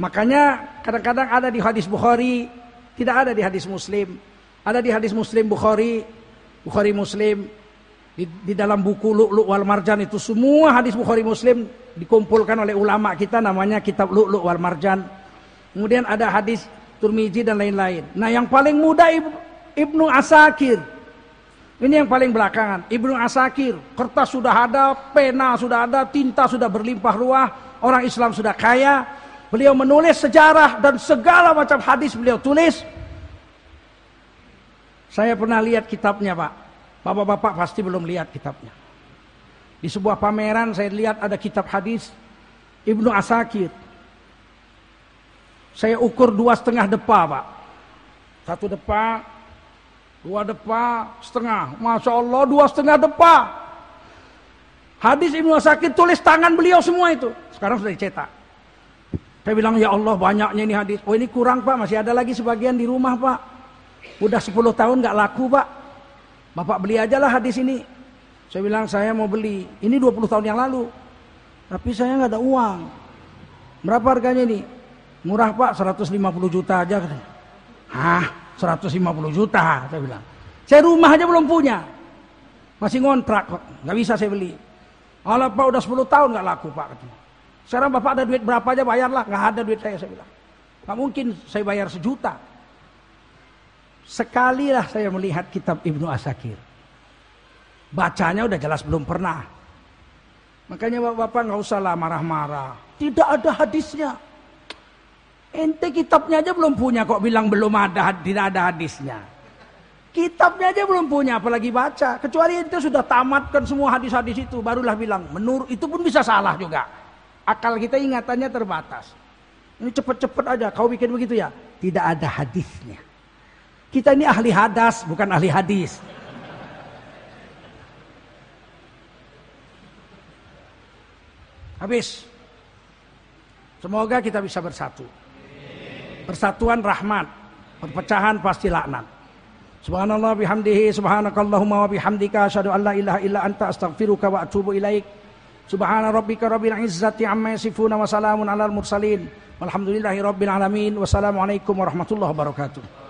Makanya kadang-kadang ada di hadis Bukhari, tidak ada di hadis Muslim. Ada di hadis Muslim Bukhari, Bukhari Muslim di, di dalam buku Lu'lu' wal Marjan itu semua hadis Bukhari Muslim dikumpulkan oleh ulama kita namanya kitab Lu'lu' wal Marjan. Kemudian ada hadis Turmiji dan lain-lain. Nah, yang paling muda Ibnu Asakir. Ini yang paling belakangan. Ibnu Asakir, kertas sudah ada, pena sudah ada, tinta sudah berlimpah ruah, orang Islam sudah kaya. Beliau menulis sejarah dan segala macam hadis beliau tulis saya pernah lihat kitabnya Pak. Bapak-bapak pasti belum lihat kitabnya. Di sebuah pameran saya lihat ada kitab hadis Ibnu Asakir. Saya ukur dua setengah depa Pak. Satu depa, dua depa, setengah. Masya Allah dua setengah depa. Hadis Ibnu Asakir tulis tangan beliau semua itu. Sekarang sudah dicetak. Saya bilang ya Allah banyaknya ini hadis. Oh ini kurang Pak, masih ada lagi sebagian di rumah Pak. Udah 10 tahun nggak laku pak. Bapak beli aja lah hadis ini. Saya bilang saya mau beli. Ini 20 tahun yang lalu. Tapi saya nggak ada uang. Berapa harganya ini? Murah pak 150 juta aja. Hah 150 juta saya bilang. Saya rumah aja belum punya. Masih ngontrak kok. Nggak bisa saya beli. Alah pak udah 10 tahun nggak laku pak. Sekarang bapak ada duit berapa aja bayarlah. Nggak ada duit saya saya bilang. Nggak mungkin saya bayar sejuta. Sekalilah saya melihat kitab Ibnu Asakir. Bacanya udah jelas belum pernah. Makanya bapak-bapak nggak usah lah marah-marah. Tidak ada hadisnya. Ente kitabnya aja belum punya kok bilang belum ada, tidak ada hadisnya. Kitabnya aja belum punya, apalagi baca. Kecuali ente sudah tamatkan semua hadis-hadis itu, barulah bilang menurut itu pun bisa salah juga. Akal kita ingatannya terbatas. Ini cepet-cepet aja, kau bikin begitu ya? Tidak ada hadisnya. Kita ini ahli hadas, bukan ahli hadis. Habis. Semoga kita bisa bersatu. Persatuan rahmat, perpecahan pasti laknat. Subhanallah bihamdihi subhanakallahumma wa bihamdika asyhadu an la ilaha illa anta astaghfiruka wa atubu ilaik. Subhana rabbika rabbil izzati amma yasifuna wa salamun alal mursalin. Walhamdulillahi rabbil alamin. Wassalamualaikum warahmatullahi wabarakatuh.